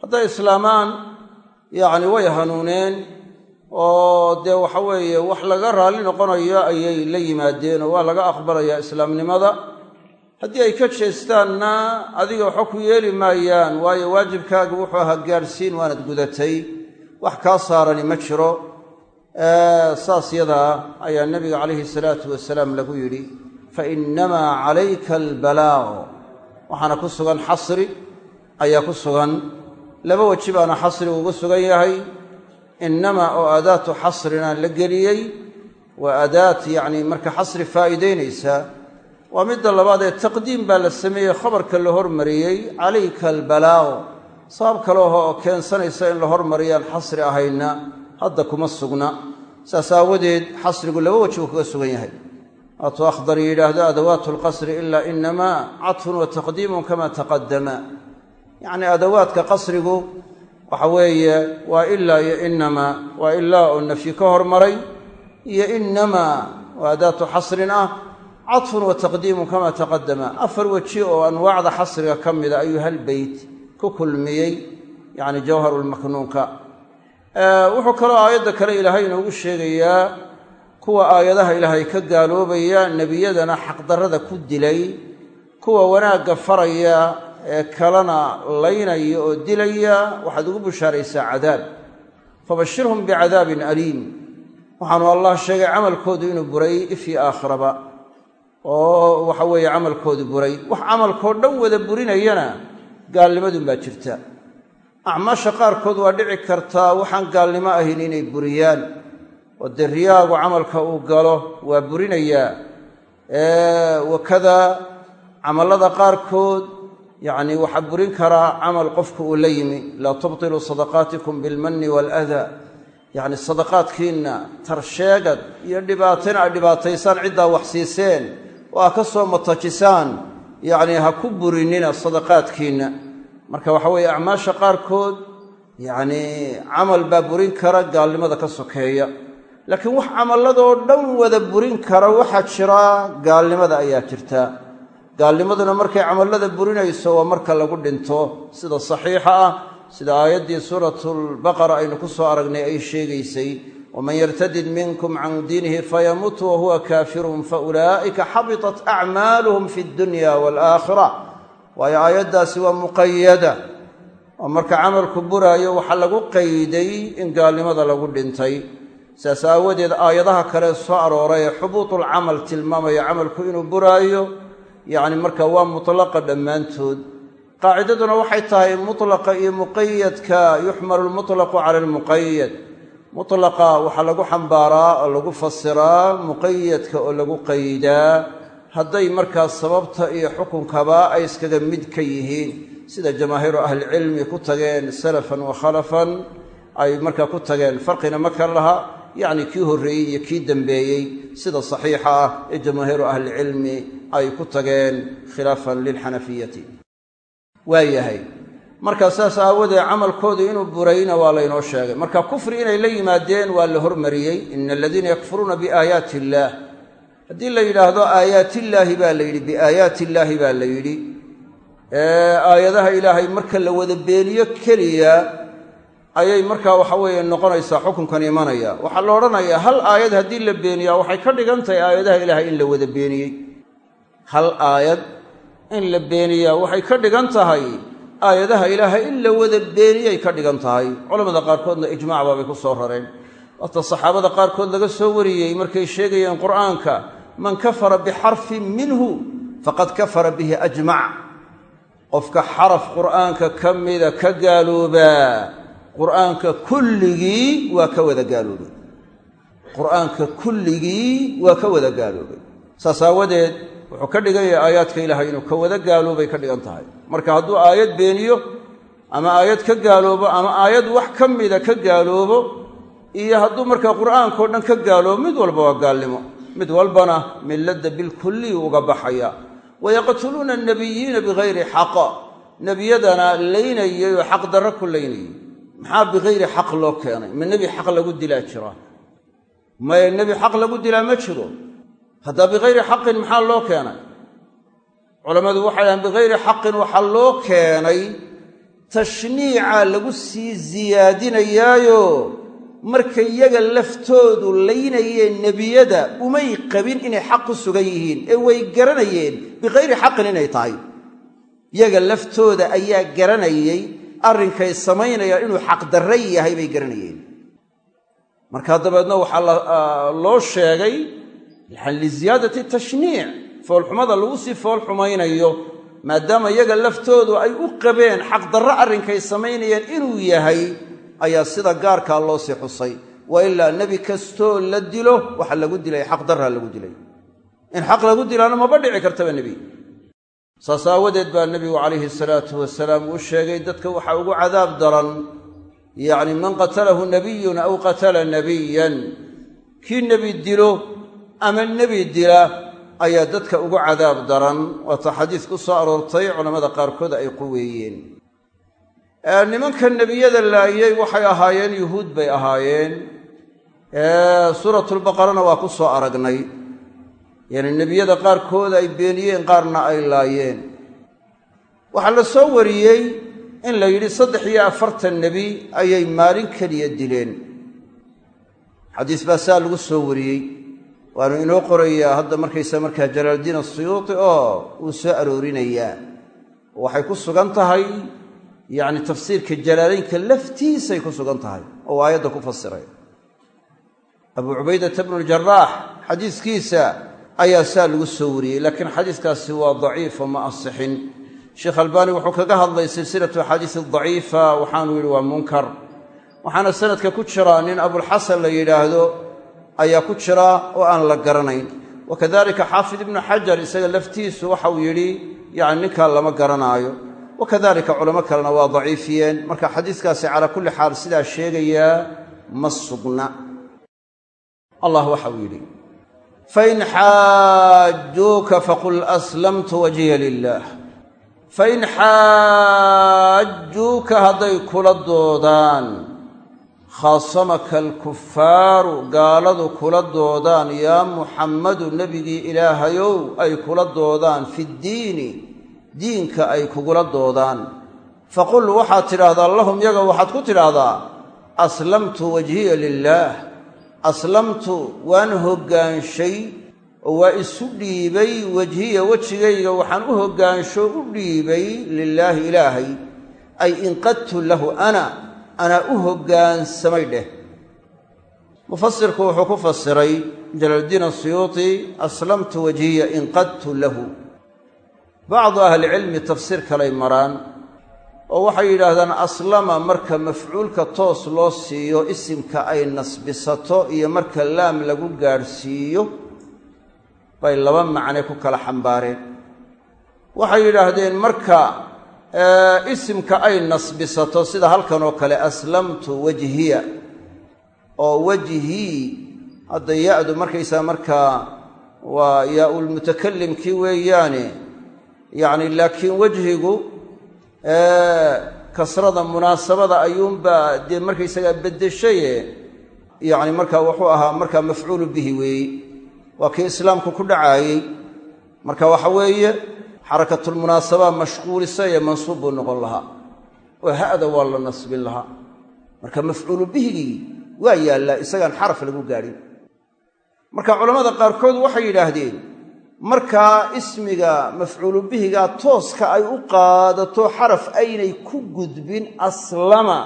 hadday islaamaan yacni way hanuuneen oo dee waxa weeye wax laga raalli noqonayo ayay la yimaadeen oo waa laga aqbalayaa islaamnimada haddii ay ka jeestaanna adiga waxba ku yeeli maayaan waayo waajibkaaga wuxuu ahaa gaadhsiin waanad gudatay. Wax kaa saarani ma jiro. Saas yadaa ayaa nebiga calayhi salaatu wasalaam lagu yidhi fa innamaa calayka albalaaq waxaana ku sugan xasri ayaa ku sugan. Laba weji baana xasrigu ugu sugan yahay. Innamaa oo aadaatu xasrina la geliyey waa aadaat yacni marka xasri faa'iidaynaysa waa midda labaad ee taqdiim baa la sameeyey khabarka la hormariyey calayka albalaaq sabab kaleoha oo keensanaysa in la hormariyaan xasri ahayna hadda kuma sugna. Saas aawadeed xasrigu laba weji uu kaga sugan yahay. Waatuu akhdar yidhaahdo adawaatu alqasri ilaa inamaa cadfun wa taqdiimun kama taqadama yacnii adawaadka qasrigu waxa weeye waa ilaa waa oo nafyi ka hormaray iyo inamaa oo adaatu xasrin ah cadfun wa taqdiimun kama taqadama afar weji oo anwaacda xasriga ka mida ayuu hal beyt ku kulmiyey yacni jawharulmaknuunka wuxuu kaloo aayadda kale ilaahay inoogu sheegayaa kuwa aayadaha ilaahay ka gaaloobaya nebiyadana xaqdarrada ku dilay kuwa wanaagga faraya ee kalena laynaya oo dilaya waxaad ugu bushaaraysaa cadaab fabashirhum bicadaabin aliim waxaanu allah sheegay camalkoodu inuu buray ifii aakhiraba oo waxa weeye camalkoodu buray. Wax camalkoo dhan wada burinayana gaalnimadunbaa jirta. Acmaasha qaarkood waa dhici kartaa waxaan gaalnimo ahayn inay buriyaan. Oo dee riyaagu camalka uu galo waa burinayaa wakada camallada qaarkood yacni waxaa burin karaa camal qofku uu la yimi. Laa tubtiluu sadaqaatikum bilmanni waaladaa yacni sadaqaadkiinna tarsheegad iyo dhibaatayna aad dhibaataysaan ciddaa wax siiseen oo ka soo matajisaan yacni ha ku burinina sadaqaadkiinna. Marka waxa weeye acmaasha qaarkood yacnii camal baa burin kara gaalnimada ka sokeeya. Laakiin wax camalladoo dhan wada burin kara waxaa jira gaalnimada ayaa jirta. Gaalnimaduna markay camallada burinayso waa marka lagu dhinto. Sida saxiixa ah sida aayaddii suuratulbaqara aynu ku soo aragnay ay sheegaysay waman yartadid minkum can diinihi fayamut wahuwa kaafirun faulaa'ika xabitat acmaaluhum fi dunya waalaakhira waayo aayaddaasi waa muqayada oo marka camalku buraayo waxaa lagu qayday in gaalnimada lagu dhintay saas aawadeed aayadaha kale soo arooray ee xubuutulcamal tilmaamaya camalku inuu buraayo yacni marka waa mutlaqa dhammaantood qaacidaduna waxay tahay mutlaqa iyo muqayadka yuxmalu lmutlaqu cala almuqayad mutlaqa waxaa lagu xambaaraa oo lagu fasiraa muqayadka oo lagu qaydaa hadday markaa sababta iyo xukunkaba ay iskaga mid ka yihiin. Sida jamaahiiru ahlicilmi ku tageen salafan wa khalafan ay markaa ku tageen farqina ma kala laha yacni kii horreeyey iyo kii dembeeyey sida saxiixa ah ee jamaahiiru ahlicilmi ay ku tageen khilaafan lilxanafiyati waayahay markaa saas aawadeed camalkoodu inuu burayna waa laynoo sheegay. Marka kufri inay la yimaadeen waa la hormariyey. Ina aladiina yakfuruuna biaayaati illaah haddii la yidhaahdo aayaatillaahi baa la yidhi biaayaati illaahi baa la yidhi aayadaha ilaahay marka la wada beeniyo keliya ayay markaa waxa weeye noqonaysaa xukunkan imanaya. Waxaa la odhanayaa hal aayad haddii la beeniyaa waxay ka dhigan tahay aayadaha ilaahay in la wada beeniyey? Hal aayad in la beeniyaa waxay ka dhigan tahay aayadaha ilaahay in la wada beeniyay ka dhigan tahay. Culamada qaarkoodna ijmac baabay ku soo rareen. Waata saxaabada qaarkood laga soo wariyey markay sheegayeen qur'aanka man kafara bixarfin minhu faqad kafara bihi ajmac. Qofka xaraf qur'aanka ka mida ka gaaloobaa qur'aanka kulligii waa ka wada gaaloobay. Qur'aanka kulligii waa ka wada gaaloobay. Saas aawadeed wuxuu ka dhigan yahay aayaadka ilaahay inuu ka wada gaaloobay ka dhigan tahay. Marka hadduu aayad beeniyo ama aayad ka gaaloobo ama aayad wax ka mida ka gaaloobo iyo hadduu markaa qur'aankao dhan ka gaaloobo mid walba waa gaalnimo. Mid walbana milladda bilkulliy uga baxaya. Wayaqtuluuna annabiyiina bigayri xaqa nebiyadana laynayay oo xaqdarro ku laynayay. Maxaa bikayri xaq loo keenay? Ma nebi xaq lagu dilaa jira? Maya nebi xaq lagu dilaa ma jiro haddaa bikayri xaqin maxaa loo keenay? Culammadu waxay dhahaan bikayri xaqin waxaa loo keenay tashniica lagu sii siyaadinayaayo markay iyaga laftoodu laynayeen nebiyada umay qabin inay xaq ku sugan yihiin ee way garanayeen bikayri xaqin inay tahay. Iyaga laftooda ayaa garanayey arrinkay samaynayaan inuu xaqdarre yahay bay garanayeen. Markaa dabeedna waxaa loo sheegay liziyaadati tashniic foolxumada lagu sii foolxumaynayo maadaama iyaga laftoodu ay u qabeen xaqdarro arrinkay samaynayaan inuu yahay ayaa sida gaarkaa loo sii xusay wa ilaa nebi kastoo la dilo waxa lagu dilay xaqdarraa lagu dilay in xaq lagu dilaana maba dhici kartaba nebi saas aawadeed baa nebigu calayhi salaatu wasalaam uu sheegay dadka waxaa ugu cadaab daran yacni man qatalahu nabiyun aw qatala nabiyan kii nebi dilo ama nebi dila ayaa dadka ugu cadaab daran waata xadiis ku soo aroortay culammada qaarkood ay quweeyeen nimanka nebiyada laayey waxay ahaayeen yuhuud bay ahaayeen. Suuratulbaqarana waa ku soo aragnay. Yani nebiyada qaarkood ay beeniyeen qaarna ay laayeen. Waxaa la soo wariyey in la yidhi saddex iyo afartan nebi ayay maalin keliya dileen. Xadiis baa saa lagu soo wariyey waanu inoo qorayaa hadda markaysa markaa jalaaldiin asuyuuti oo uu soo aroorinayaa waxay ku sugan tahay yacni tafsiirka jalaalaynka laftiisay ku sugan tahay oo aayadda ku fasiray. Abuu cubaydata bnu ljaraax xadiiskiisa ayaa saa lagu soo wariyey laakiin xadiiskaasi waa daciifo ma asixin sheekh albaani wuxuu kaga hadlay silsilatu axaadiisi daciifa waxaanu yidhi waa munkar. Waxaana sanadka ku jira nin abulxasan la yidhaahdo ayaa ku jira oo aan la garanayn. Wa kadalika xaafid ibnu xajar isaga laftiisu waxauu yidhi yacni ninkaa lama garanaayo. Wa kadalika culamo kalena waa daciifiyeen. Marka xadiiskaasi calaa kulli xaal sidaa sheegayaa ma sugna. Allah waxauu yidhi fain xaajuuka faqul aslamtu wajhiya lilah fain xaajuuka hadday kula doodaan khaasamaka alkufaaru gaaladu kula doodaan yaa muxammadu nebigii ilaahayow ay kula doodaan fiddiini diinka ay kugula doodaan faqul waxaad tidhaahdaa lahum yaga waxaad ku tidhaahdaa aslamtu wajhiya lilaah aslamtu waan hoggaanshay oo waa isu dhiibay wejhiya wejigayga waxaan u hoggaansho u dhiibay lilaahi ilaahay ay inqadtu lahu ana anaa u hoggaansamay dheh. Mufasirku wuxuu ku fasiray jalaaluddiin asiyuuti aslamtu wajhiya inqadtu lahu. Bacdu ahlicilmi tafsiir kalay maraan oo waxay yidhaahdaan aslama marka mafcuulka toos loo siiyo isimka ay nasbisato iyo marka laam lagu gaadhsiiyo bay laba macne ku kala xambaareen. Waxay yidhaahdeen marka isimka ay nasbisato sida halkan oo kale aslamtu wajhiya. Oo wajhii hadda ya-du markaysaa markaa waa yaa-ulmutakalimkii weeyaane yacni laakiin wejhigu kasrada munaasabada ayuunbaa dee markaysagaa beddeshaye yacni marka wuxuu ahaa markaa mafcuulu bihi weeye waa kii islaamku ku dhacaayey marka waxa weeye xarakatulmunaasabaa mashquulisa ee mansuub buu noqon lahaa. Oo ha'da waa la nasbin lahaa. Marka mafcuulu bihigii waa yaallaa isagaan xaraf lagu gaadhin marka culammada qaarkood waxay yidhaahdeen markaa ismiga mafcuulu bihigaa tooska ay u qaadato xaraf aynay ku gudbin aslama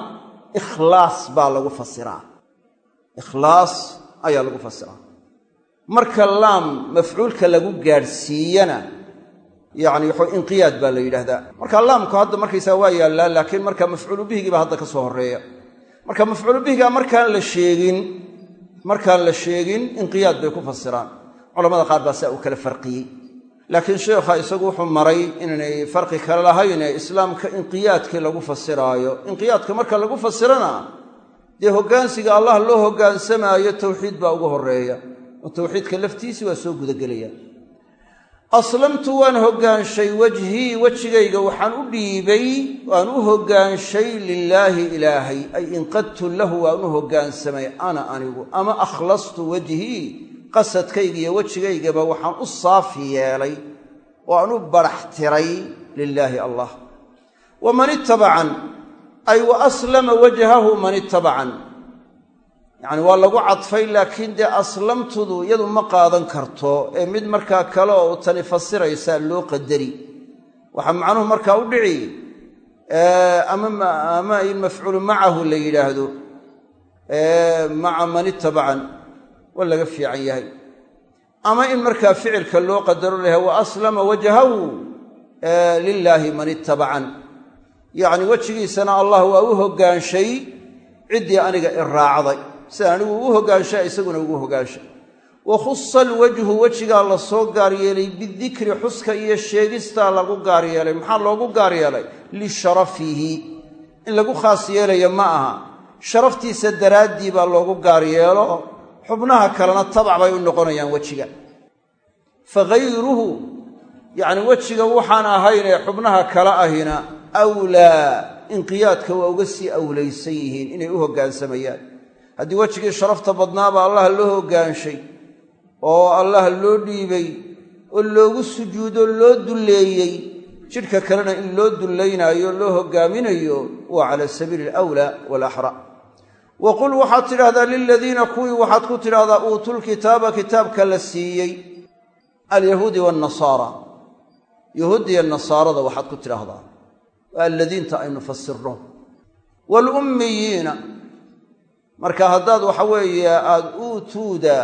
ikhlaas baa lagu fasiraa. Ikhlaas ayaa lagu fasiraa. Marka laam mafcuulka lagu gaadhsiiyana yacni waxuu inqiyaad baa la yidhaahdaa. Marka laamku hadda markaysaa waa yaallaa laakiin marka mafcuulu bihigiiba hadda ka soo horreeya. Marka mafcuulu bihigaa markaan la sheegin markaan la sheegin inqiyaad bay ku fasiraan. Culamada qaar baa saa uu kala farqiyey. Laakiin sheekha isagu wuxuu maray inaynay farqi kale lahayn ee islaamka inqiyaadkii lagu fasiraayo. Inqiyaadka marka lagu fasirana dee hoggaansiga allah loo hoggaansamaayo tawxiid baa ugu horreeya. Oo tawxiidka laftiisii waa soo gudagelaya aslamtu waan hoggaanshay wejhii wejigayga waxaan u dhiibay waan u hoggaanshay lilaahi ilaahay. Ay inqadtu lahu waan u hoggaansamay ana anigu ama akhlastu wejhii qasadkayga iyo wejigaygaba waxaan u saafi yeelay oo aan u barax tiray lilaahi allah. Waman ittabacan ay wa aslama wajhahu man ittabacan yacni waa lagu cadfay laakiin dee aslamtudu iyadu ma qaadan karto ee mid markaa kale oo tani fasiraysaa loo qadari. Waxaa macnuhu markaa u dhici ama in mafcuulu macahu la yidhaahdo maca man ittabacan waa laga fiican yahay. Ama in markaa ficilka loo qadaro layahay wa aslama wajhahu lilaahi man ittabacan yacni wejigiisana allah waa u hoggaanshay ciddii aniga i raacday sida anigu u hoggaanshay isaguna ugu hoggaanshay wa khusa alwajhu wejigaa la soo gaar yeelay bidikri xuska iyo sheegistaa lagu gaar yeelay. Maxaa loogu gaar yeelay? Lisharafihi in lagu khaas yeelaya ma aha. Sharaftiisa daraaddii baa loogu gaar yeelo. Xubnaha kalena tabac bay u noqonayaan wejiga. Fa hayruhu yacni wejiga waxaan ahayn ee xubnaha kale ahina awlaa. Inqiyaadka waa uga sii awlaysan yihiin inay u hoggaansamayaan haddii wejigii sharafta badnaaba allah loo hoggaanshay oo allah loo dhiibay oo loogu sujuudo loo dulleeyey jidhka kalena in loo dullaynaayo loo hoggaaminayo waa cala sabiili alawlaa waalaxra wa qul waxaad tidhahdaa liladiina kuwii waxaad ku tidhahdaa uutulkitaaba kitaabka la siiyey alyahuudi waannasaara yahuudiya nasaarada waxaad ku tidhaahdaa waa alladiinta aynu fasirno. Waalummiyiina marka haddaad waxa weeye aada uutuuda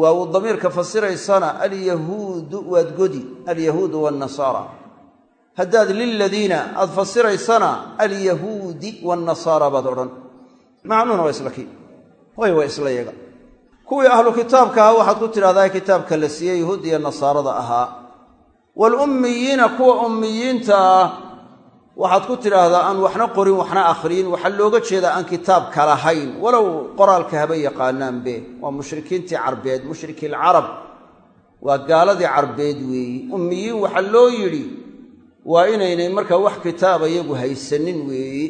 waaw damiirka fasiraysana alyahuudu waad godi alyahuudu waannasaara haddaad liladiina aad fasiraysana alyahuudi waannasaara baad odhan. Macnuhuna waa isla kii way waa isla yaga kuwii ahlu kitaabka ahaa waxaad ku tidhahdaa kitaabka la siiyey yahuudiya nasaarada ahaa. Waalummiyiina kuwa ummiyiinta ah waxaad ku tidhaahdaa aan waxna qorin waxna akhriyin waxaa looga jeedaa aan kitaabka lahayn walow qoraalka haba yaqaanaanbe waa mushrikiintii carbeed mushrikiilcarab waa gaaladii carbeed weeyi. Ummiyiin waxaa loo yidhi waa inaynay markaa wax kitaaba iyagu haysanin weeyi.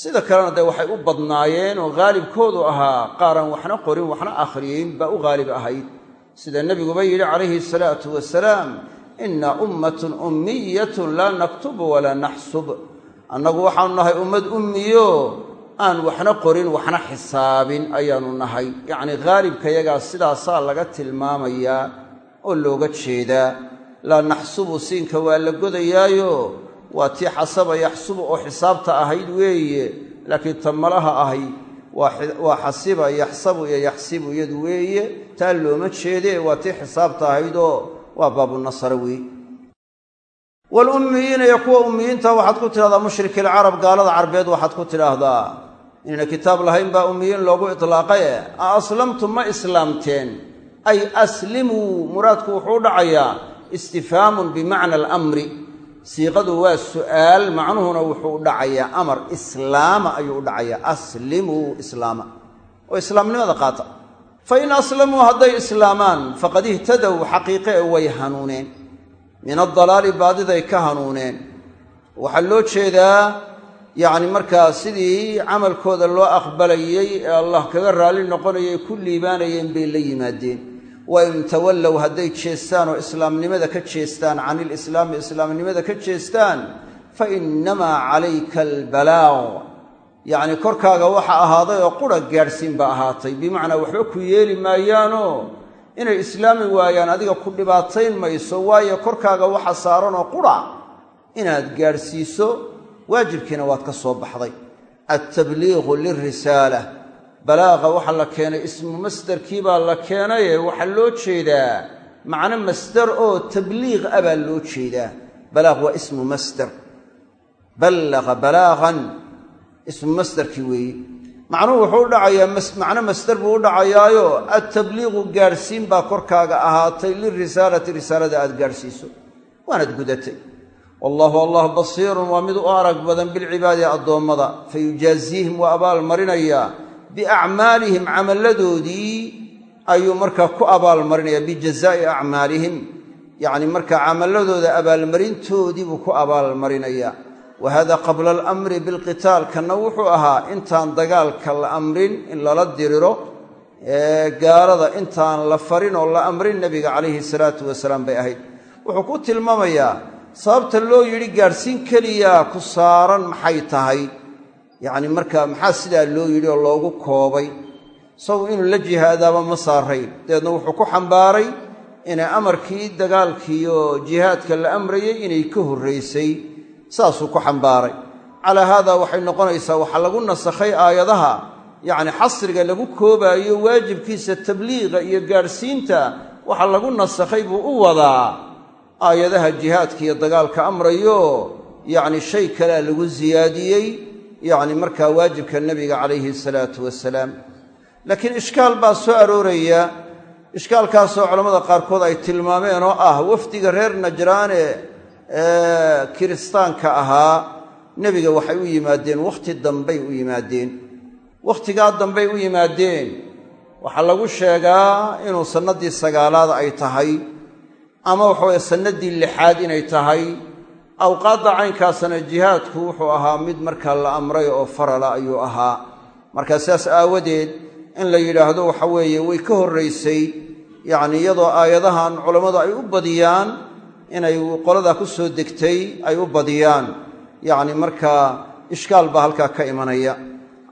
Sida kalena dee waxay u badnaayeen oo haalibkoodu ahaa qaaran waxna qorin waxna akhriyeyn baa u haalib ahayd. Sida nebiguba yidhi calayhi salaatu wasalaam inna ummatun ummiyatun laa naktubu walaa naxsub. Annagu waxaanu nahay ummad ummiyo aan waxna qorin waxna xisaabin ayaanu nahay. Yacnii haalibkayagaa sidaasaa laga tilmaamayaa oo looga jeedaa. Laa naxsubu siinka waa la godayaayo waa tii xasaba yaxsubu oo xisaabta ahayd weeye. Laakiin tamalaha ahay waa xasiba yaxsabu iyo yaxsibu iyadu weeye. Taa looma jeedee waa tii xisaabta ahaydoo waa baabunasara wey walummiyiina iyo kuwa ummiyiinta waxaad ku tidhahdaa mushrikilcarab gaalada carbeed waxaad ku tidhaahdaa inayna kitaab lahayn baa ummiyiin loogu itlaaqaye. A aslamtum ma islaamteen. Ay aslimuu muraadku wuxuu dhacayaa istifhaamun bimacna alamri. Siiqadu waa su'aal macnuhuna wuxuu dhacayaa amar islaama ayuu u dhacayaa. Aslimuu islaama. Oo islaamnimada qaata fa in aslamuu hadday islaamaan faqad ihtadow xaqiiqe way hanuuneen min addalaali baadiday ka hanuuneen waxaa loo jeedaa yacni markaa sidii camalkooda loo aqbalayey ee allah kaga raalli noqonayay ku liibaanayeen bay la yimaadeen wa in tawallow hadday jeestaan oo islaamnimada ka jeestaan can ilislaami islaamnimada ka jeestaan fa innamaa calayka albalaaq yacni korkaaga waxa ahaaday oo qura gaadhsiin ba ahaatay. Bimacnaa waxba ku yeeli maayaanoo inay islaami waayaan adiga ku dhibaatayn mayso waayo korkaaga waxa saaranoo qura inaad gaadhsiiso waajibkiina waad ka soo baxday. Altabliiqu lilrisaala balaaqa waxaa la keenay ismu masderkii baa la keenaye waxaa loo jeedaa. Macno masder oo tabliiq ah baa loo jeedaa. Balaaq waa ismu masder ballaqa balaaqan ismu masderkii weeye macnuhu wuxuu u dhacayaa macno masder buu u dhacayaayo adtabliiqu gaadhsiin baa korkaaga ahaatay lirisaalati risaalada aad gaadhsiiso waanaad gudatay. Wallaahu allah basiirun waa mid u arag badan bilcibaadi addoommada. Fa yujaaziihim waa abaalmarinayaa biacmaalihim camalladoodii ayuu markaa ku abaalmarinayaa bijazaa'i acmaalihim. Yacni markaa camalladooda abaalmarintoodii buu ku abaalmarinayaa wa hada qabla alamri bilqitaal. Kanna wuxuu ahaa intaan dagaalka la amrin in lala diriro gaalada intaan la farin oo la amrin nebiga calayhi salaatu wasalaam bay ahayd. Wuxuu ku tilmaamayaa sababta loo yidhi gaadhsiin keliyaa ku saaran maxay tahay? Yacni markaa maxaa sidaa loo yidhi oo loogu koobay? Isagu inuu la jihaadaaba ma saarayn. Dabeedna wuxuu ku xambaaray inay amarkii dagaalkiiyo jihaadka la amrayay inay ka horraysay saasuu ku xambaaray. Calaa haadaa waxay noqonaysaa waxaa lagu nasakhay aayadaha yacni xasriga lagu koobaayo waajibkiisa tabliiqa iyo gaadhsiinta waxaa lagu nasakhay buu u wadaa. Aayadaha jihaadka iyo dagaalka amrayo yacni shay kalea lagu siyaadiyey yacni markaa waajibka nebiga calayhi salaatu wasalaam. Laakiin ishkaal baa soo arooraya ishkaalkaasoo culammada qaarkood ay tilmaameen oo ah wafdiga reer najraane kiristaanka ahaa nebiga waxay u yimaadeen wakhti dambay u yimaadeen. Wakhtigaa dambay u yimaadeen waxaa lagu sheegaa inuu sannaddii sagaalaad ay tahay ama waxaweye sannaddii lixaad inay tahay. Awqaadda caynkaasana jihaadku wuxuu ahaa mid markaa la amray oo farala ayuu ahaa. Markaa sidaas aawadeed in la yidhaahdo waxa weeye way ka horraysay yacni iyadoo aayadahan culammadu ay u badiyaan inay qoladaa ku soo degtay ay u badiyaan. Yacni markaa ishkaal baa halkaa ka imanaya.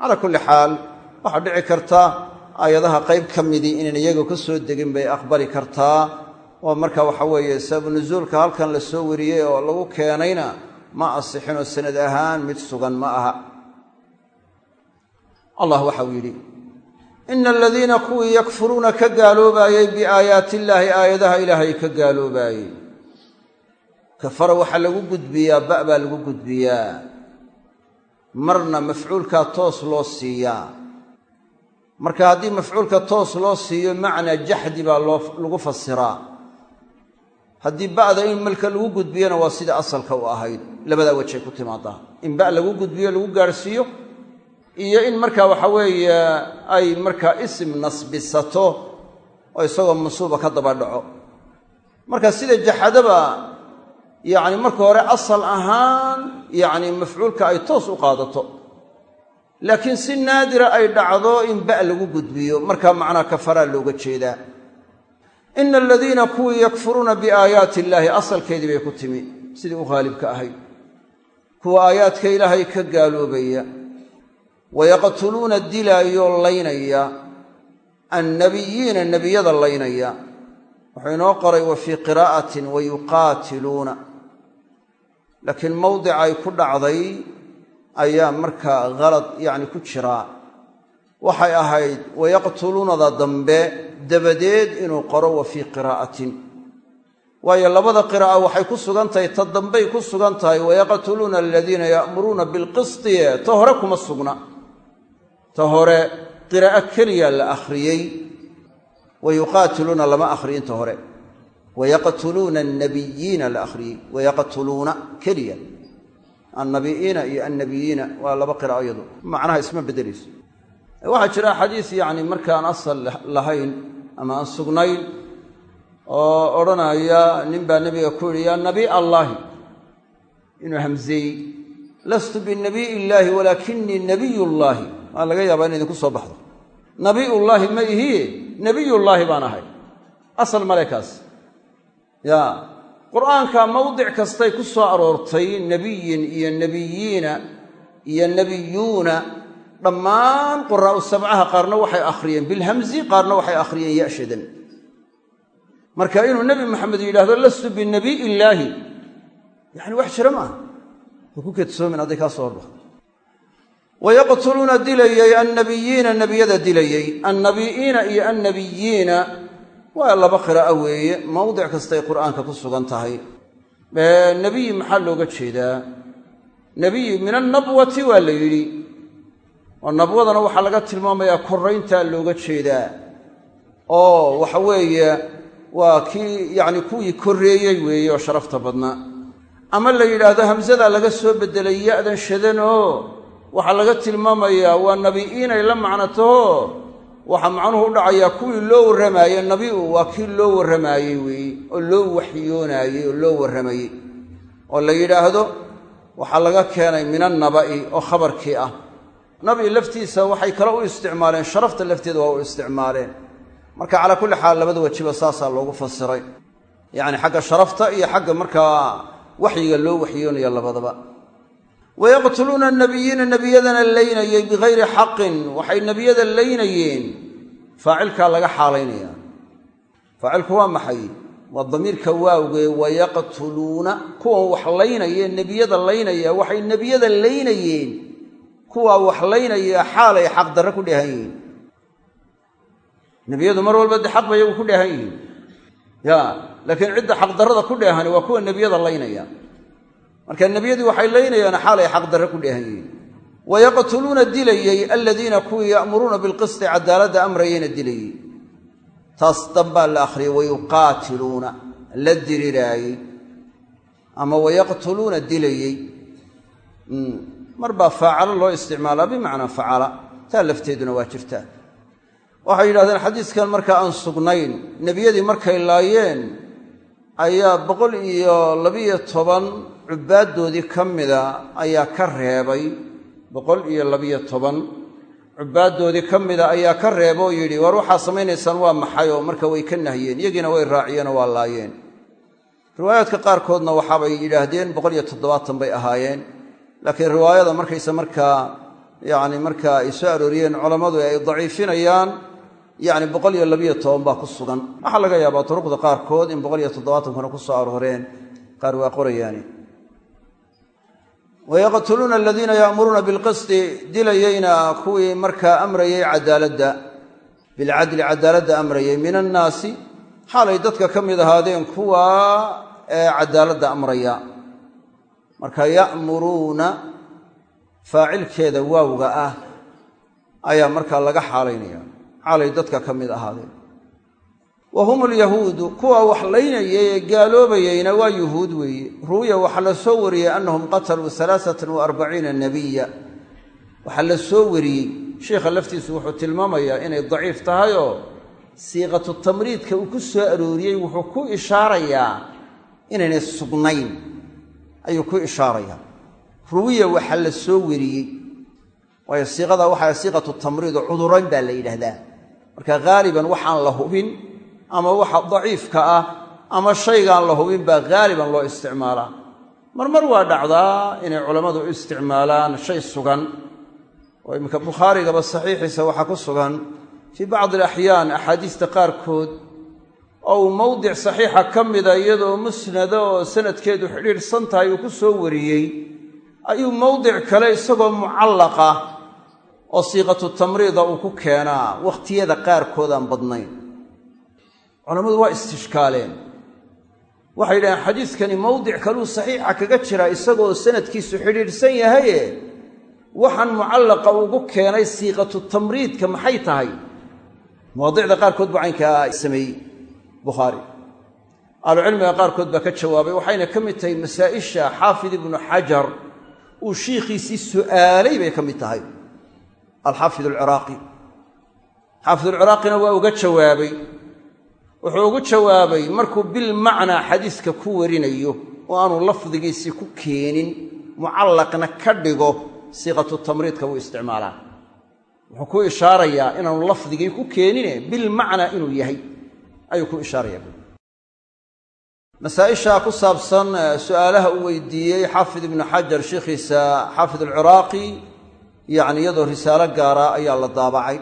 Calaa kulli xaal waxaa dhici karta aayadaha qayb ka midii inayn iyaga ka soo degin bay aqbali kartaa. Oo marka waxa weeye sababu nusuulka halkan la soo wariyey oo lagu keenayna ma asixinoo sanad ahaan mid sugan ma aha. Allah waxa uu yidhi ina aladiina kuwii yakfuruuna ka gaaloobaayey biaayaati illaahi aayadaha ilaahay ka gaaloobaayey kafara waxaa lagu gudbiyaa ba' baa lagu gudbiyaa. Marna mafcuulkaa toos loo siiyaa. Marka haddii mafcuulka toos loo siiyo macnaa jaxdi baa lagu fasiraa. Haddii ba'da in malka lagu gudbiyona waa sida asalka u ahayd labadaa wejay ku timaadaa. In ba' lagu gudbiyo lagu gaadhsiiyo iyo in markaa waxa weeye ay markaa isim nasbisato oo isagoo mansuuba ka daba dhaco. Marka sida jaxadaba yacni marka hore asal ahaan yacni mafcuulka ay toos u qaadato. Laakiin si naadira ay dhacdo in ba' lagu gudbiyo markaa macnaa kafaraa looga jeedaa ina aladiina kuwii yakfuruuna biaayaati illaahi asalkeedii bay ku timi. Sidii u haalibka ahayd kuwa aayaadka ilaahay ka gaaloobaya. Wayaqtuluuna dilaayoo laynaya. Annabiyiina nebiyada laynaya. Wuxuu inoo qoray wa fii qiraa'atin wayuqaatiluuna laakiin mawdica ay ku dhacday ayaa markaa halad yacni ku jiraa waxay ahayd wayaqtuluunada dambe dabadeed inuu qoro wa fii qiraa'atin waayo labada qiraa'a waxay ku sugan tahay ta dambey ku sugan tahay wayaqtuluuna aladiina ya'muruuna bilqistiye ta hore kuma sugna. Ta hore qiraa'o keliya la akhriyey. Wayuqaatiluuna lama akhriyin ta hore wayaqtuluuna annabiyiina la akhriyey wayaqtuluuna keliya annabiyiina iyo annabiyiina waa laba qiraa'o iyadu macnaha isma beddelayso waxaa jira xadiis yacni markaan asal lahayn ama aan sugnayn oo odhanaya nin baa nebiga ku yidhi yaa nabiy allaahi inuu hamseeyey lastu binabiy illaahi walaakinii nabiyullaahi waa laga yaabaa in idinku soo baxdo nabiyullaahi ma ihiye nebiyullaahi baan ahay asal male kaas ya qur'aanka mawdic kastay ku soo aroortay nebiyin iyo nebiyiina iyo nebiyuuna. Dhammaan quraa'u sabcaha qaarna waxay akhriyeen bilhamsi qaarna waxay akhriyeen yashadan. Marka inuu nebi maxamed yidhahdo lastu binabiy illaahi. Yani wax jira maaha ha ku kedsoomin hadday kaa soo horbaxdo. Wayaqtuluuna dilayey annabiyiina nebiyada dilayey annabiyiina iyo annabiyiina waa laba qiraa'o weeye mawdic kastay qur'aanka ku sugan tahay. Nebiyi maxaa looga jeedaa? Nebiyi min annabwati waa la yidhi. Oo nabwadana waxaa laga tilmaamayaa korrayntaa looga jeedaa. Oo waxa weeye waa kii yacni kuwii korreeyey weeye oo sharafta badnaa ama la yidhaahdo hamsadaa laga soo beddelay ya'dan shadanoo waxaa laga tilmaamayaa waa nabi'iinay la macno taho waxaa macnuhu u dhacayaa kuwii loo warramaayey nabiu waa kii loo warramaayey weeye oo loo waxyoonaayey oo loo warramayey. Oo la yidhaahdo waxaa laga keenay min annaba'i oo khabarkii ah. Nabi laftiisa waxay kale u isticmaaleen sharafta lafteeda waa u isticmaaleen. Marka calaa kulli xaal labada wejiba saasaa loogu fasiray. Yacni xagga sharafta iyo xagga markaa waxyiga loo waxyoonaya labadaba wayaqtuluuna annabiyiina nebiyadana laynayey bikayri xaqin waxay nebiyada laynayeen faacilkaa laga xaalaynaya faacilku waa maxay waa damiirka waawgee wayaqtuluuna kuwan wax laynaya nebiyada laynaya waxay nebiyada laynayeen kuwaa wax laynaya xaalay xaqdarre ku dheehan yihiin nebiyadu mar walba de xaq ba iyagu ku dheehan yihiin ya laakiin cidda xaqdarrada ku dheehani waa kuwa nebiyada laynaya marka nebiyadii waxay laynayaan xaalay xaqdarre ku dheehan yihiin. Wayaqtuluuna dilayey aladiina kuwii ya'muruuna bilqisti cadaaladda amrayeyna dilayey taas dambaa la akhriyay wayuqaatiluuna la diriraayey ama wayaqtuluuna dilayey mar baa faacalo loo isticmaalaa bimacnaa facala taa lafteeduna waa jirtaa waxay yidhahdeen xadiiskan markaa aan sugnayn nebiyadii markay laayeen ayaa boqol iyo labiyo toban cubbaaddoodii ka mida ayaa ka reebay boqol iyo labiyo toban. Cubbaaddoodii ka mida ayaa ka reeba oo yidhi war waxaa samaynaysaan waa maxay oo marka way ka nahyeen? Iyagiina way raaciyeen oo waa laayeen. Riwaayaadka qaarkoodna waxaabay yidhaahdeen boqol iyo toddobaatan bay ahaayeen. Laakiin riwaayada markaysa markaa yacni markaa ay soo arooriyeen culammadu ay daciifinayaan yacni boqol iyo labiyo toban baa ku sugan. Waxaa laga yaabaa turuqda qaarkood in boqol iyo toddobaatankuna ku soo arooreen. Qaar waa qorayaani wayaqtuluuna aladiina ya'muruuna bilqisti dilayeyna kuwii markaa amrayey cadaaladda bilcadli cadaaladda amrayey min annaasi xaalay dadka ka mid ahaadeen kuwa ee cadaaladda amraya marka ya'muruuna faacilkeeda waawga ah ayaa markaa laga xaalaynaya xaalay dadka ka mid ahaadeen wa hum alyahuudu kuwa wax laynayay ee gaaloobayeyna waa yuhuud weeye. Ruwiya waxaa la soo wariyey annahum qataluu alaasatan wa arbaciina nebiya waxaa la soo wariyey sheikha laftiisu wuxuu tilmaamayaa inay daciif tahay oo siiqatu tamriidka uu ku soo arooriyey wuxuu ku ishaarayaa inaynay sugnayn. Ayuu ku ishaarayaa. Ruwiya waxaa la soo baa la yidhaahdaa. Marka haaliban ama waxa daciifka ah ama shaygaan la hubin baa haaliban loo isticmaalaa. Marmar waa dhacdaa inay culammadu u isticmaalaan shay sugan. Oo iminka bukhaarigaba saxiixiisa waxaa ku sugan fii bacdi alaxyaan axaadiista qaarkood oo uu mowdic saxiixa ka mida iyadoo musnada oo sanadkeedu xidhiidhsan tahay uu ku soo wariyey ayuu mowdic kale isagoo mucallaqa oo siiqatu tamriida uu ku keenaa wakhtiyada qaarkoodaan badnayn culammadu waa istishkaaleen. Waxay yidhaheen xadiiskani mowdic kaluu saxiixa kaga jiraa isagoo sanadkiisu xidhiidhsan yahaye? Waxaan mucallaqa ugu keenay siiqatu tamriidka maxay tahay? Mawaadicda qaarkood buu caynkaa sameeyey bukhaari. Ahlucilmiga qaarkood baa ka jawaabay waxayna ka mid tahay masaa'isha xaafid ibnu xajar. Uu shiikhiisii su'aalay bay ka mid tahay. Alxaafid alciraaqi. Xaafid alciraaqina waa uga jawaabay wuxuu ugu jawaabay markuu bilmacnaa xadiiska ku warinayo oo aanu lafdigiisii ku keenin mucallaqna ka dhigo siiqatu tamriidka wuu isticmaalaa. Wuxuu ku ishaarayaa inaanu lafdigii ku keenine bilmacnaa inuu yahay ayuu ku ishaarayaa. Masaa'isha ku saabsan su'aalaha uu weydiiyey xaafid ibnu xajar sheikhiisa xaafid alciraaqi yacni iyadoo risaalo gaara ayaa la daabacay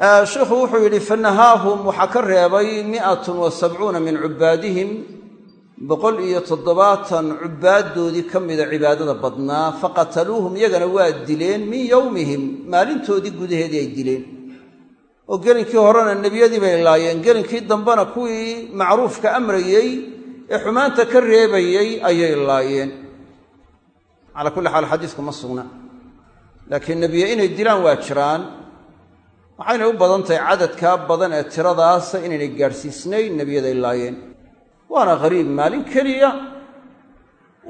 sheikhu wuxuu yidhi fanahaahum waxaa ka reebay mi'atun wa sabcuuna min cubbaadihim boqol iyo toddobaatan cubbaaddoodii ka mida cibaadada badnaa faqataluuhum iyagana waa dileen min yowmihim maalintoodii gudaheedii ay dileen. Oo gelinkii horena nebiyadii bay laayeen gelinkii dambena kuwii macruufka amrayey ee xumaanta ka reebayey ayay laayeen. Calaa kulli xaal xadiisku ma sugna. Laakiin nebiye inay dilaan waa jiraan waxaynay u badan tahay cadadkaa badan ee tiradaasa inaynay gaadhsiisnayn nebiyaday laayeen waana qariib maalin keliya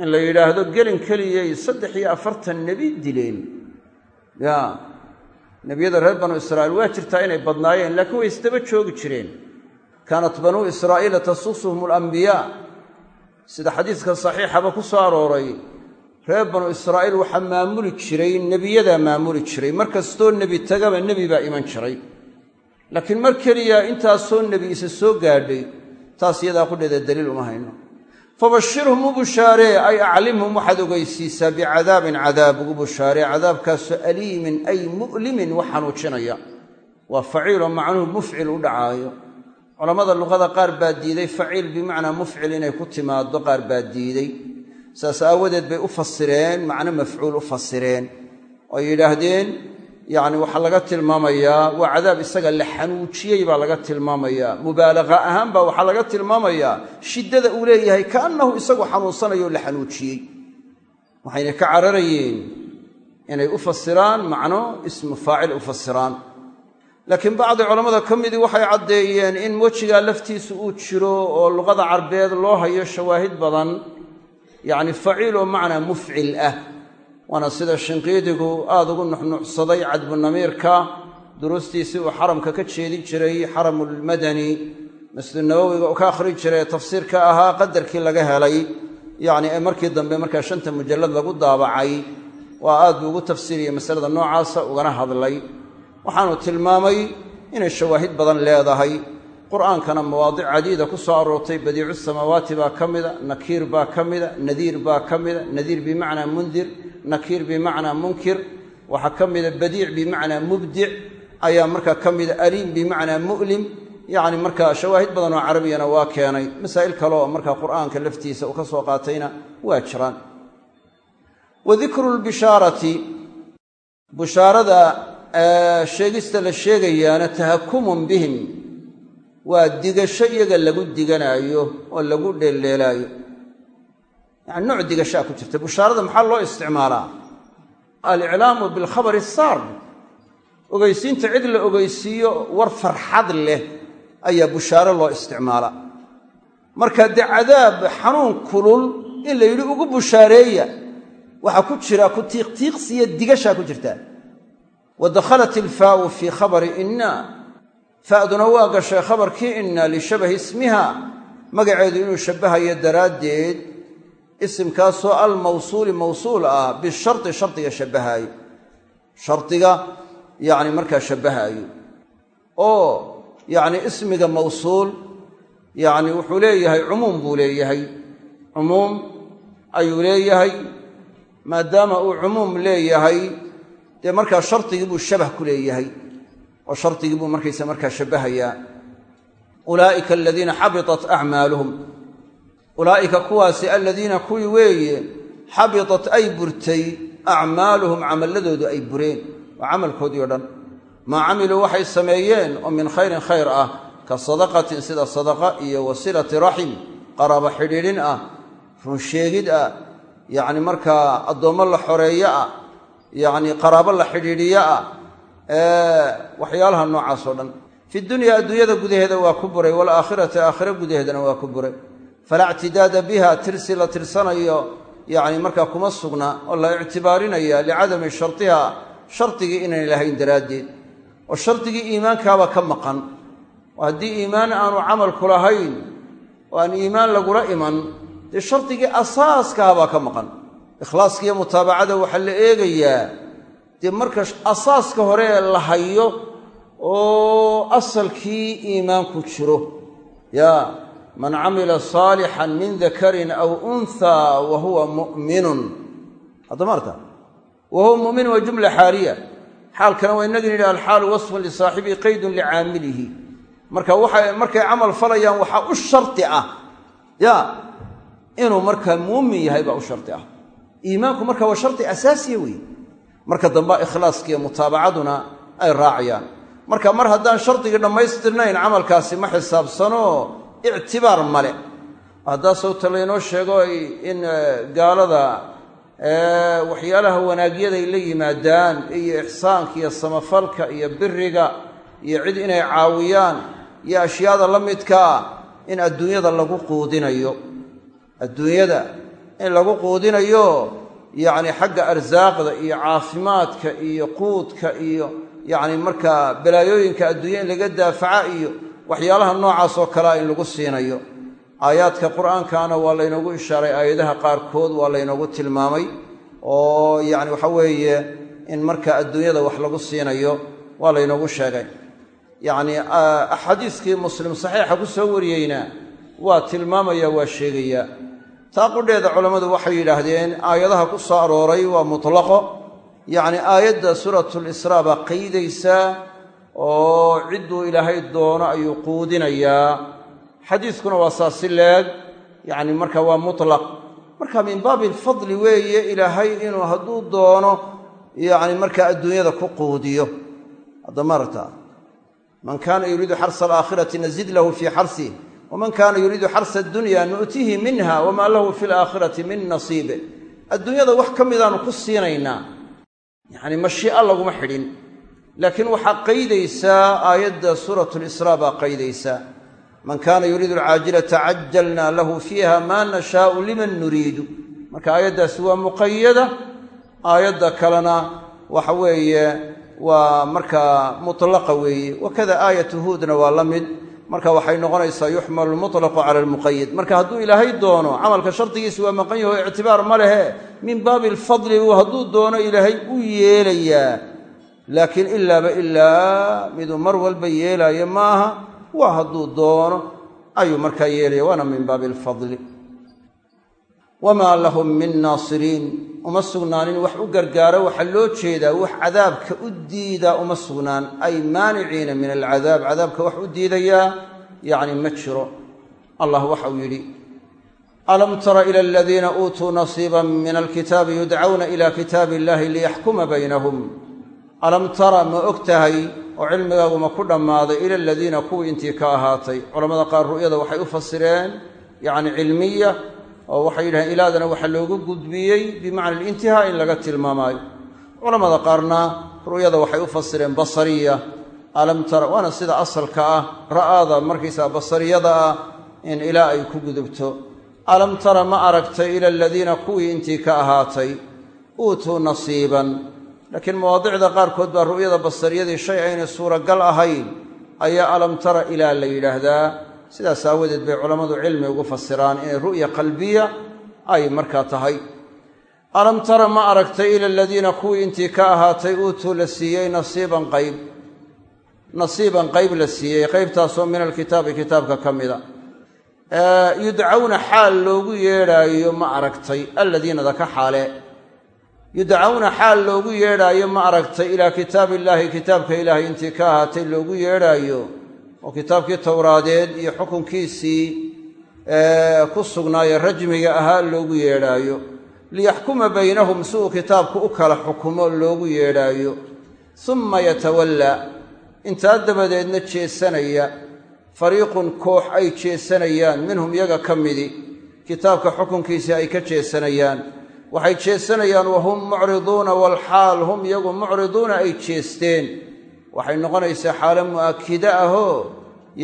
in la yidhaahdo gelin keliyay saddex iyo afartan nebi dileen. Ya nebiyada reer banu israa'iil waa jirtaa inay badnaayeen laakiin way isdaba joogi jireen. Kaanat banuu israa'iila tasusuhum alambiyaa sida xadiiska saxiixaba ku soo arooray reer banu israa'iil waxaa maamuli jiray nebiyadaa maamuli jiray. Mar kastoo nebi tagaba nebi baa iman jiray. Laakiin mar keliya intaasoo nebi isa soo gaadhay taas iyadaa qudheeda daliil uma hayno. Fabashirhum u bushaaree ay aclimhum waxaad ogeysiisaa bicadaabin cadaab. Ugu bushaaree cadaabkaasoo aliimin ay mu'limin wax xanuujinaya waa faciiloo macnuhu mufcil u dhacaayo. Culammada luqada qaar baa diiday faciil bimacnaa mufcil inay ku timaaddo qaar baa diiday saas aawadeed bay u fasireen macno mafcuul u fasireen oo yidhaahdeen yacni waxaa laga tilmaamayaa waa cadaab isaga la xanuujiyey baa laga tilmaamayaa mubaalaqa ahaan baa waxaa laga tilmaamayaa shiddada uu leeyahay kaannahu isagu xanuunsanayo la xanuujiyey. Waxayna ka cararayeen inay u fasiraan macno ismu faacil u fasiraan. Laakiin bacdi culammada ka midii waxay caddeeyeen in wejigaa laftiisu uu jiro oo luqada carbeed loo hayo shawaahid badan yacni faciil oo macnaa mufcil ah. Waana sida shinqiidigu aada ugu nuxnuxsaday cadbunamiirka duruustiisii uu xaramka ka jeedin jiray xaramulmadani masjid nawowiga uu ka akhrin jiray tafsiirka ahaa qadarkii laga helay. Yacni ee markii dambe markaa shanta mujallad lagu daabacay waa aad buu ugu tafsiiriyey masalada noocaasa ugana hadlay. Waxaanu tilmaamay inay shawaahid badan leedahay qur'aankana mawaadic cadiida ku soo aroortay badiicu samaawaati baa ka mida nakiir baa ka mida nadiir baa ka mida nadiir bimacnaa mundir nakiir bimacnaa munkir waxaa ka mida badiic bimacnaa mubdic ayaa markaa ka mida aliim bimacnaa mu'lim yacni markaa shawaahid badan oo carabiyana waa keenay. Masaa'il kale oo markaa qur'aanka laftiisa uu ka soo qaatayna waa jiraan. Wa dikru lbishaarati bushaarada sheegista la sheegayaana tahakumun bihim waa digasho iyaga lagu diganaayo oo lagu dheelleelaayo yani nooc digashaa ku jirta. Bushaarada maxaa loo isticmaalaa? Aliclaamu bilkhabari saar ogeysiinta cid la ogeysiiyo war farxad leh ayaa bushaaro loo isticmaalaa. Marka dee cadaab xanuun kulul in la yidhi ugu bushaareeya waxaa ku jira ku tiiqtiiqsiya digashaa ku jirta. Wa dakhalat ilfaau fii khabari inna fa'duna waa gashay khabarkii inna lishabahi ismiha. Magaceedu inuu shabbahayo daraaddeed isimkaasoo almawsuuli mawsuul ah bishardi shardiga shabbahaayo shardiga yacni markaa shabbahaayo oo yacni ismiga mawsuul yacni wuxuu leeyahay cumuum buu leeyahay. Cumuum ayuu leeyahay maadaama uu cumuum leeyahay dee markaa shardigii buu shabah ku leeyahay oo shardigii buu markaysa markaa shabbahayaa ulaa'ika aladiina xabitat acmaaluhum ulaa'ika kuwaasi aladiina kuwii weeye xabitat ay burtay acmaaluhum camalladoodu ay bureen. Waa camalkoodii o dhan. Maa camiluu waxay sameeyeen oo min khayrin khayr ah ka sadaqatin sida sadaqa iyo wasilati raxim qaraabo xidhiidhin ah runsheegid ah yacni markaa addoommo la xoreeyo ah yacni qaraabo la xidhiidhiyo ah waxyaalaha noocaas oo dhan. Fi dunya adduunyada gudaheeda waa ku buray waalaakhirati aakhire gudaheedana waa ku buray. Falaa ictidaada biha tirsi la tirsanayo yacni markaa kuma sugna oo la ictibaarinaya licadami shardiha shardigii inayn lahayn daraaddeed. Oo shardigii iimaankaaba ka maqan. Oo haddii iimaan aanu camalku lahayn oo aan iimaan lagula iman dee shardigii asaaskahabaa ka maqan. Ikhlaaskiiyo mutaabacada waxaa la eegayaa dee marka asaaska hore la hayo oo asalkii iimaanku jiro. Yaa man camila saalixan min dakarin aw unthaa wa huwa mu'minun. Haddamaarta wa huwa mu'minun waa jumla xaaliya. Xaalkana waa inagin yidhi alxaalu wasfun lisaaxibihi qaydun licaamilihi marka waxay markay camal falayaan waxaa u shardi ah. Ya inuu markaa muumin yahay baa u shardi ah. Iimaanku marka waa shardi asaasiya weeye marka damba ikhlaaskiiyo mutaabacaduna ay raacayaan. Marka mar haddaan shardigii dhammaystirnayn camalkaasi ma xisaabsano ictibaar male. Haddaa sawta laynoo sheego in gaalada waxyaalaha wanaagyaday la yimaadaan iyo ixsaanka iyo samafalka iyo biriga iyo cid inay caawiyaan iyo ashyaada la midkaa in adduunyada lagu quudinayo. Adduunyada in lagu quudinayo yacni xagga arsaaqda iyo caafimaadka iyo quudka iyo yacni markaa balaayooyinka adduunya in laga daafaca iyo waxyaalaha noocaas oo kalea in lagu siinayo. Aayaadka qur'aankana waa laynoogu ishaaray aayadaha qaarkood waa laynoogu tilmaamay oo yacni waxa weeye in marka adduunyada wax lagu siinayo waa laynoogu sheegay. Yacni axaadiiskii muslim saxiixa ku soo wariyeyna waa tilmaamaya waa sheegaya taa qudheeda culammadu waxay yidhaahdeen aayadaha ku soo arooray waa mutlaqo. Yacni aayadda suuratulisraa baa qaydaysaa oo cidduu ilaahay doono ayuu quudinayaa. Xadiiskuna waa saasi leeg yacni marka waa mutlaq. Marka min baabi alfadli weeye ilaahay inuu hadduu doono yacni marka adduunyada ku quudiyo. Hadda maaragta man kaana yuriidu xarsa alaakhirati nazid lahu fii xarsih waman kaana yuriidu xarsa addunya nu'tihi minha wamaa lahu fi alaakhirati min nasiibe adduunyada wax ka midaanu ku siinaynaa yacni mashii'a laguma xidhin laakiin waxaa qaydaysaa aayadda suuratu lisraa baa qaydaysaa man kaana yuriidu alcaajilata cajalna lahu fiiha maa nashaau liman nuriidu marka aayaddaasi waa muqayada aayadda kalena waxa weeye waa markaa mutlaqa weeye wakada aayatu huudna waa la mid marka waxay noqonaysaa yuxmalu lmutlaqu cala almuqayad marka hadduu ilaahay doono camalka shardigiisi waa maqan yaho ictibaar ma lehe min baabi alfadli uu hadduu doono ilaahay u yeelayaa. Laakiin ilaaba ilaa miduu mar walba yeelaayo maaha waa hadduu doono ayuu markaa yeelaya waana min baabi alfadli wamaa lahum min naasiriin uma sugnaanin wax u gargaaro waxaa loo jeedaa wax cadaabka u diidaa uma sugnaan. ay maaniciina min alcadaab. cadaabka wax u diidayaa yacni ma jiro. Allah waxauu yidhi alam tara ila aladiina uutuu nasiiban min alkitaabi yudcawna ila kitaabi illahi liyaxkuma baynahum. Alam tara ma og tahay oo cilmigaagu ma ku dhammaaday ila aladiina kuwii intii ka ahaatay. Culammada qaar ru'yada waxay u fasireen yacni cilmiya oo waxay yidhahdeen ilaadana waxaa loogu gudbiyey bimacna alintihaa in laga tilmaamaayo. Culammada qaarna ru'yada waxay u fasireen basariya alam tara waana sida asalka ah ra'aada markaysaa basariyada ah in ilaa ay ku gudubto. Alam tara ma aragtay ila aladiina kuwii intii ka ahaatay uutuu nasiiban. Laakiin mawaadicda qaarkood baa ru'yada basariyadii shay aynay suuragal ahayn ayaa alam tara ilaa la yidhaahdaa sidaas aawadeed bay culammadu cilmi ugu fasiraan inay ru'ya qalbiya ay markaa tahay. Alam tara ma aragtay ila aladiina kuwii intii ka ahaatay uutuu la siiyey nasiiban qayb. Nasiiban qayb la siiyey qaybtaasoo min alkitaabi kitaabka ka mida. Yudcawna xaal loogu yeedhaayo ma aragtay alladiinada ka xaale. Yudcawna xaal loogu yeedhaayo ma aragtay ilaa kitaabi illaahi kitaabka ilaahay intii ka ahaatay loogu yeedhaayo oo kitaabkii towraadeed iyo xukunkiisii ku sugnaaye rajmiga ahaa loogu yeedhaayo. Liyaxkuma baynahum si uu kitaabku u kala xukumo loogu yeedhaayo. Summa yatawallaa intaa dabadeedna jeesanaya. Fariiqun koox ay jeesanayaan minhum iyaga ka midi. Kitaabka xukunkiisii ay ka jeesanayaan. Waxay jeesanayaan wahum mucriduuna walxaal hum iyagu mucriduuna ay jeesteen waxay noqonaysaa xaalo mu'akida ahoo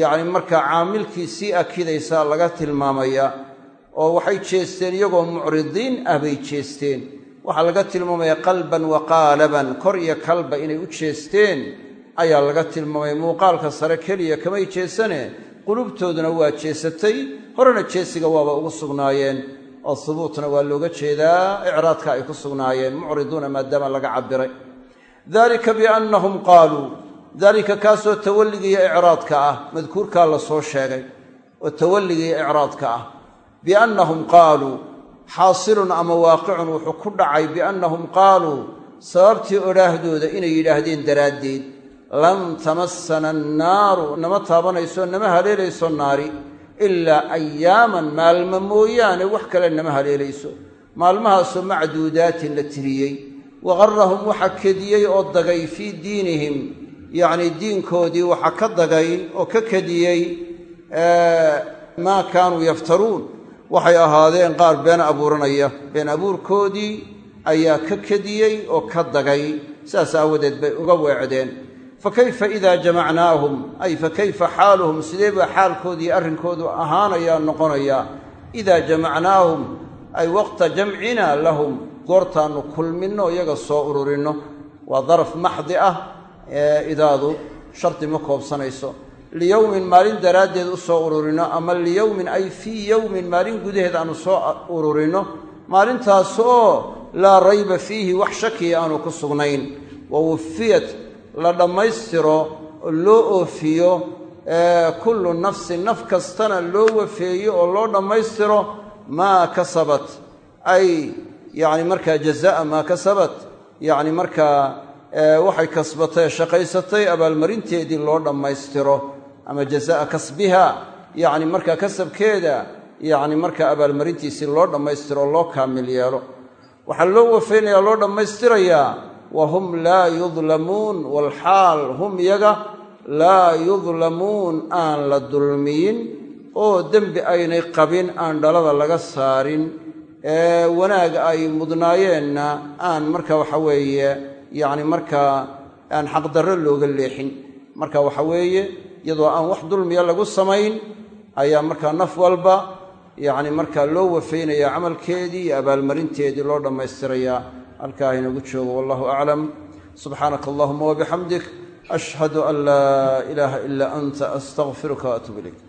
yacni markaa caamilkii sii akidaysaa laga tilmaamaya oo waxay jeesteen iyagoo mucridiin ah bay jeesteen. Waxaa laga tilmaamaya qalban wa qaalaban kor iyo kalba inay u jeesteen ayaa laga tilmaamaya. Muuqaalka sare keliya kamay jeesane qulubtooduna waa jeesatay horena jeesiga waaba ugu sugnaayeen oo hubuutna waa looga jeedaa icraadka ay ku sugnaayeen mucriduuna maadaama laga cabiray dalika biannahum qaaluu daalika kaasoo tawalligiiyo icraadka ah madkuurkaa la soo sheegay oo tawalligiiyo icraadka ah biannahum qaaluu xaasilun ama waaqicun wuxuu ku dhacay biannahum qaaluu sababtii odhaahdooda inay yidhaahdeen daraaddeed lan tamassana annaaru nama taabanayso nama haleelayso naari ilaa ayaaman maalmo mooyaane wax kale nama haleelayso. Maalmahaasoo macduudaatin la tiriyey waqarrahum waxa kediyey oo dagay fii diinihim yacnii diinkoodii waxa ka dagay oo ka kediyey maa kaanuu yaftaruun. Waxay ahaadeen qaar been abuuranaya. Been abuurkoodii ayaa ka kediyey oo ka dagay. Saas aawadeed bay uga weecdeen. Fa kayfa idaa jamacnaahum? Ay fa kayfa xaaluhum? Sidee baa xaalkoodii arrinkoodu ahaanayaa noqonayaa idaa jamacnaahum? Ay waqta jamcinaa lahum. Goortaannu kulminno iyaga soo ururinno. Waa daraf maxdi ah idaadu shardi ma koobsanayso. Liyowmin maalin daraaddeed u soo ururinno ama liyowmin ay fii yowmin maalin gudaheed aanu soo ururinno maalintaasoo laa rayba fiihi wax shakiya aanu ku sugnayn. Wa wufiyat la dhammaystiro oo loo oofiyo kullu nafsin naf kastana loo wafeeyo oo loo dhammaystiro maa kasabat. Ay yacni markaa jazaa maa kasabat yacni markaa waxay kasbatay shaqaysatay abaalmarinteedii loo dhammaystiro ama jazaa kasbiha yacni markaa kasabkeeda yacni markaa abaalmarintiisii loo dhammaystiro oo loo kaamil yeelo. Waxaa loo wafeynayaa loo dhammaystirayaa wa hum laa yudlamuun walxaal hum iyaga laa yudlamuun aan la dulmiyin oo dembi aynay qabin aan dhalada laga saarin. Ee wanaag ay mudnaayeenna aan marka waxa weeye yacni markaa aan xaqdarro looga leexin. Marka waxa weeye iyadoo aan wax dulmiya lagu samayn ayaa markaa naf walba yacni markaa loo wafaynayaa camalkeedii iyo abaalmarinteedii loo dhammaystirayaa. Halkaa inagu joogo wallahu aclam subxaanaka allahuma wabixamdik ashhadu an laa ilaaha ilaa anta astaqfiruka waatuub ilayk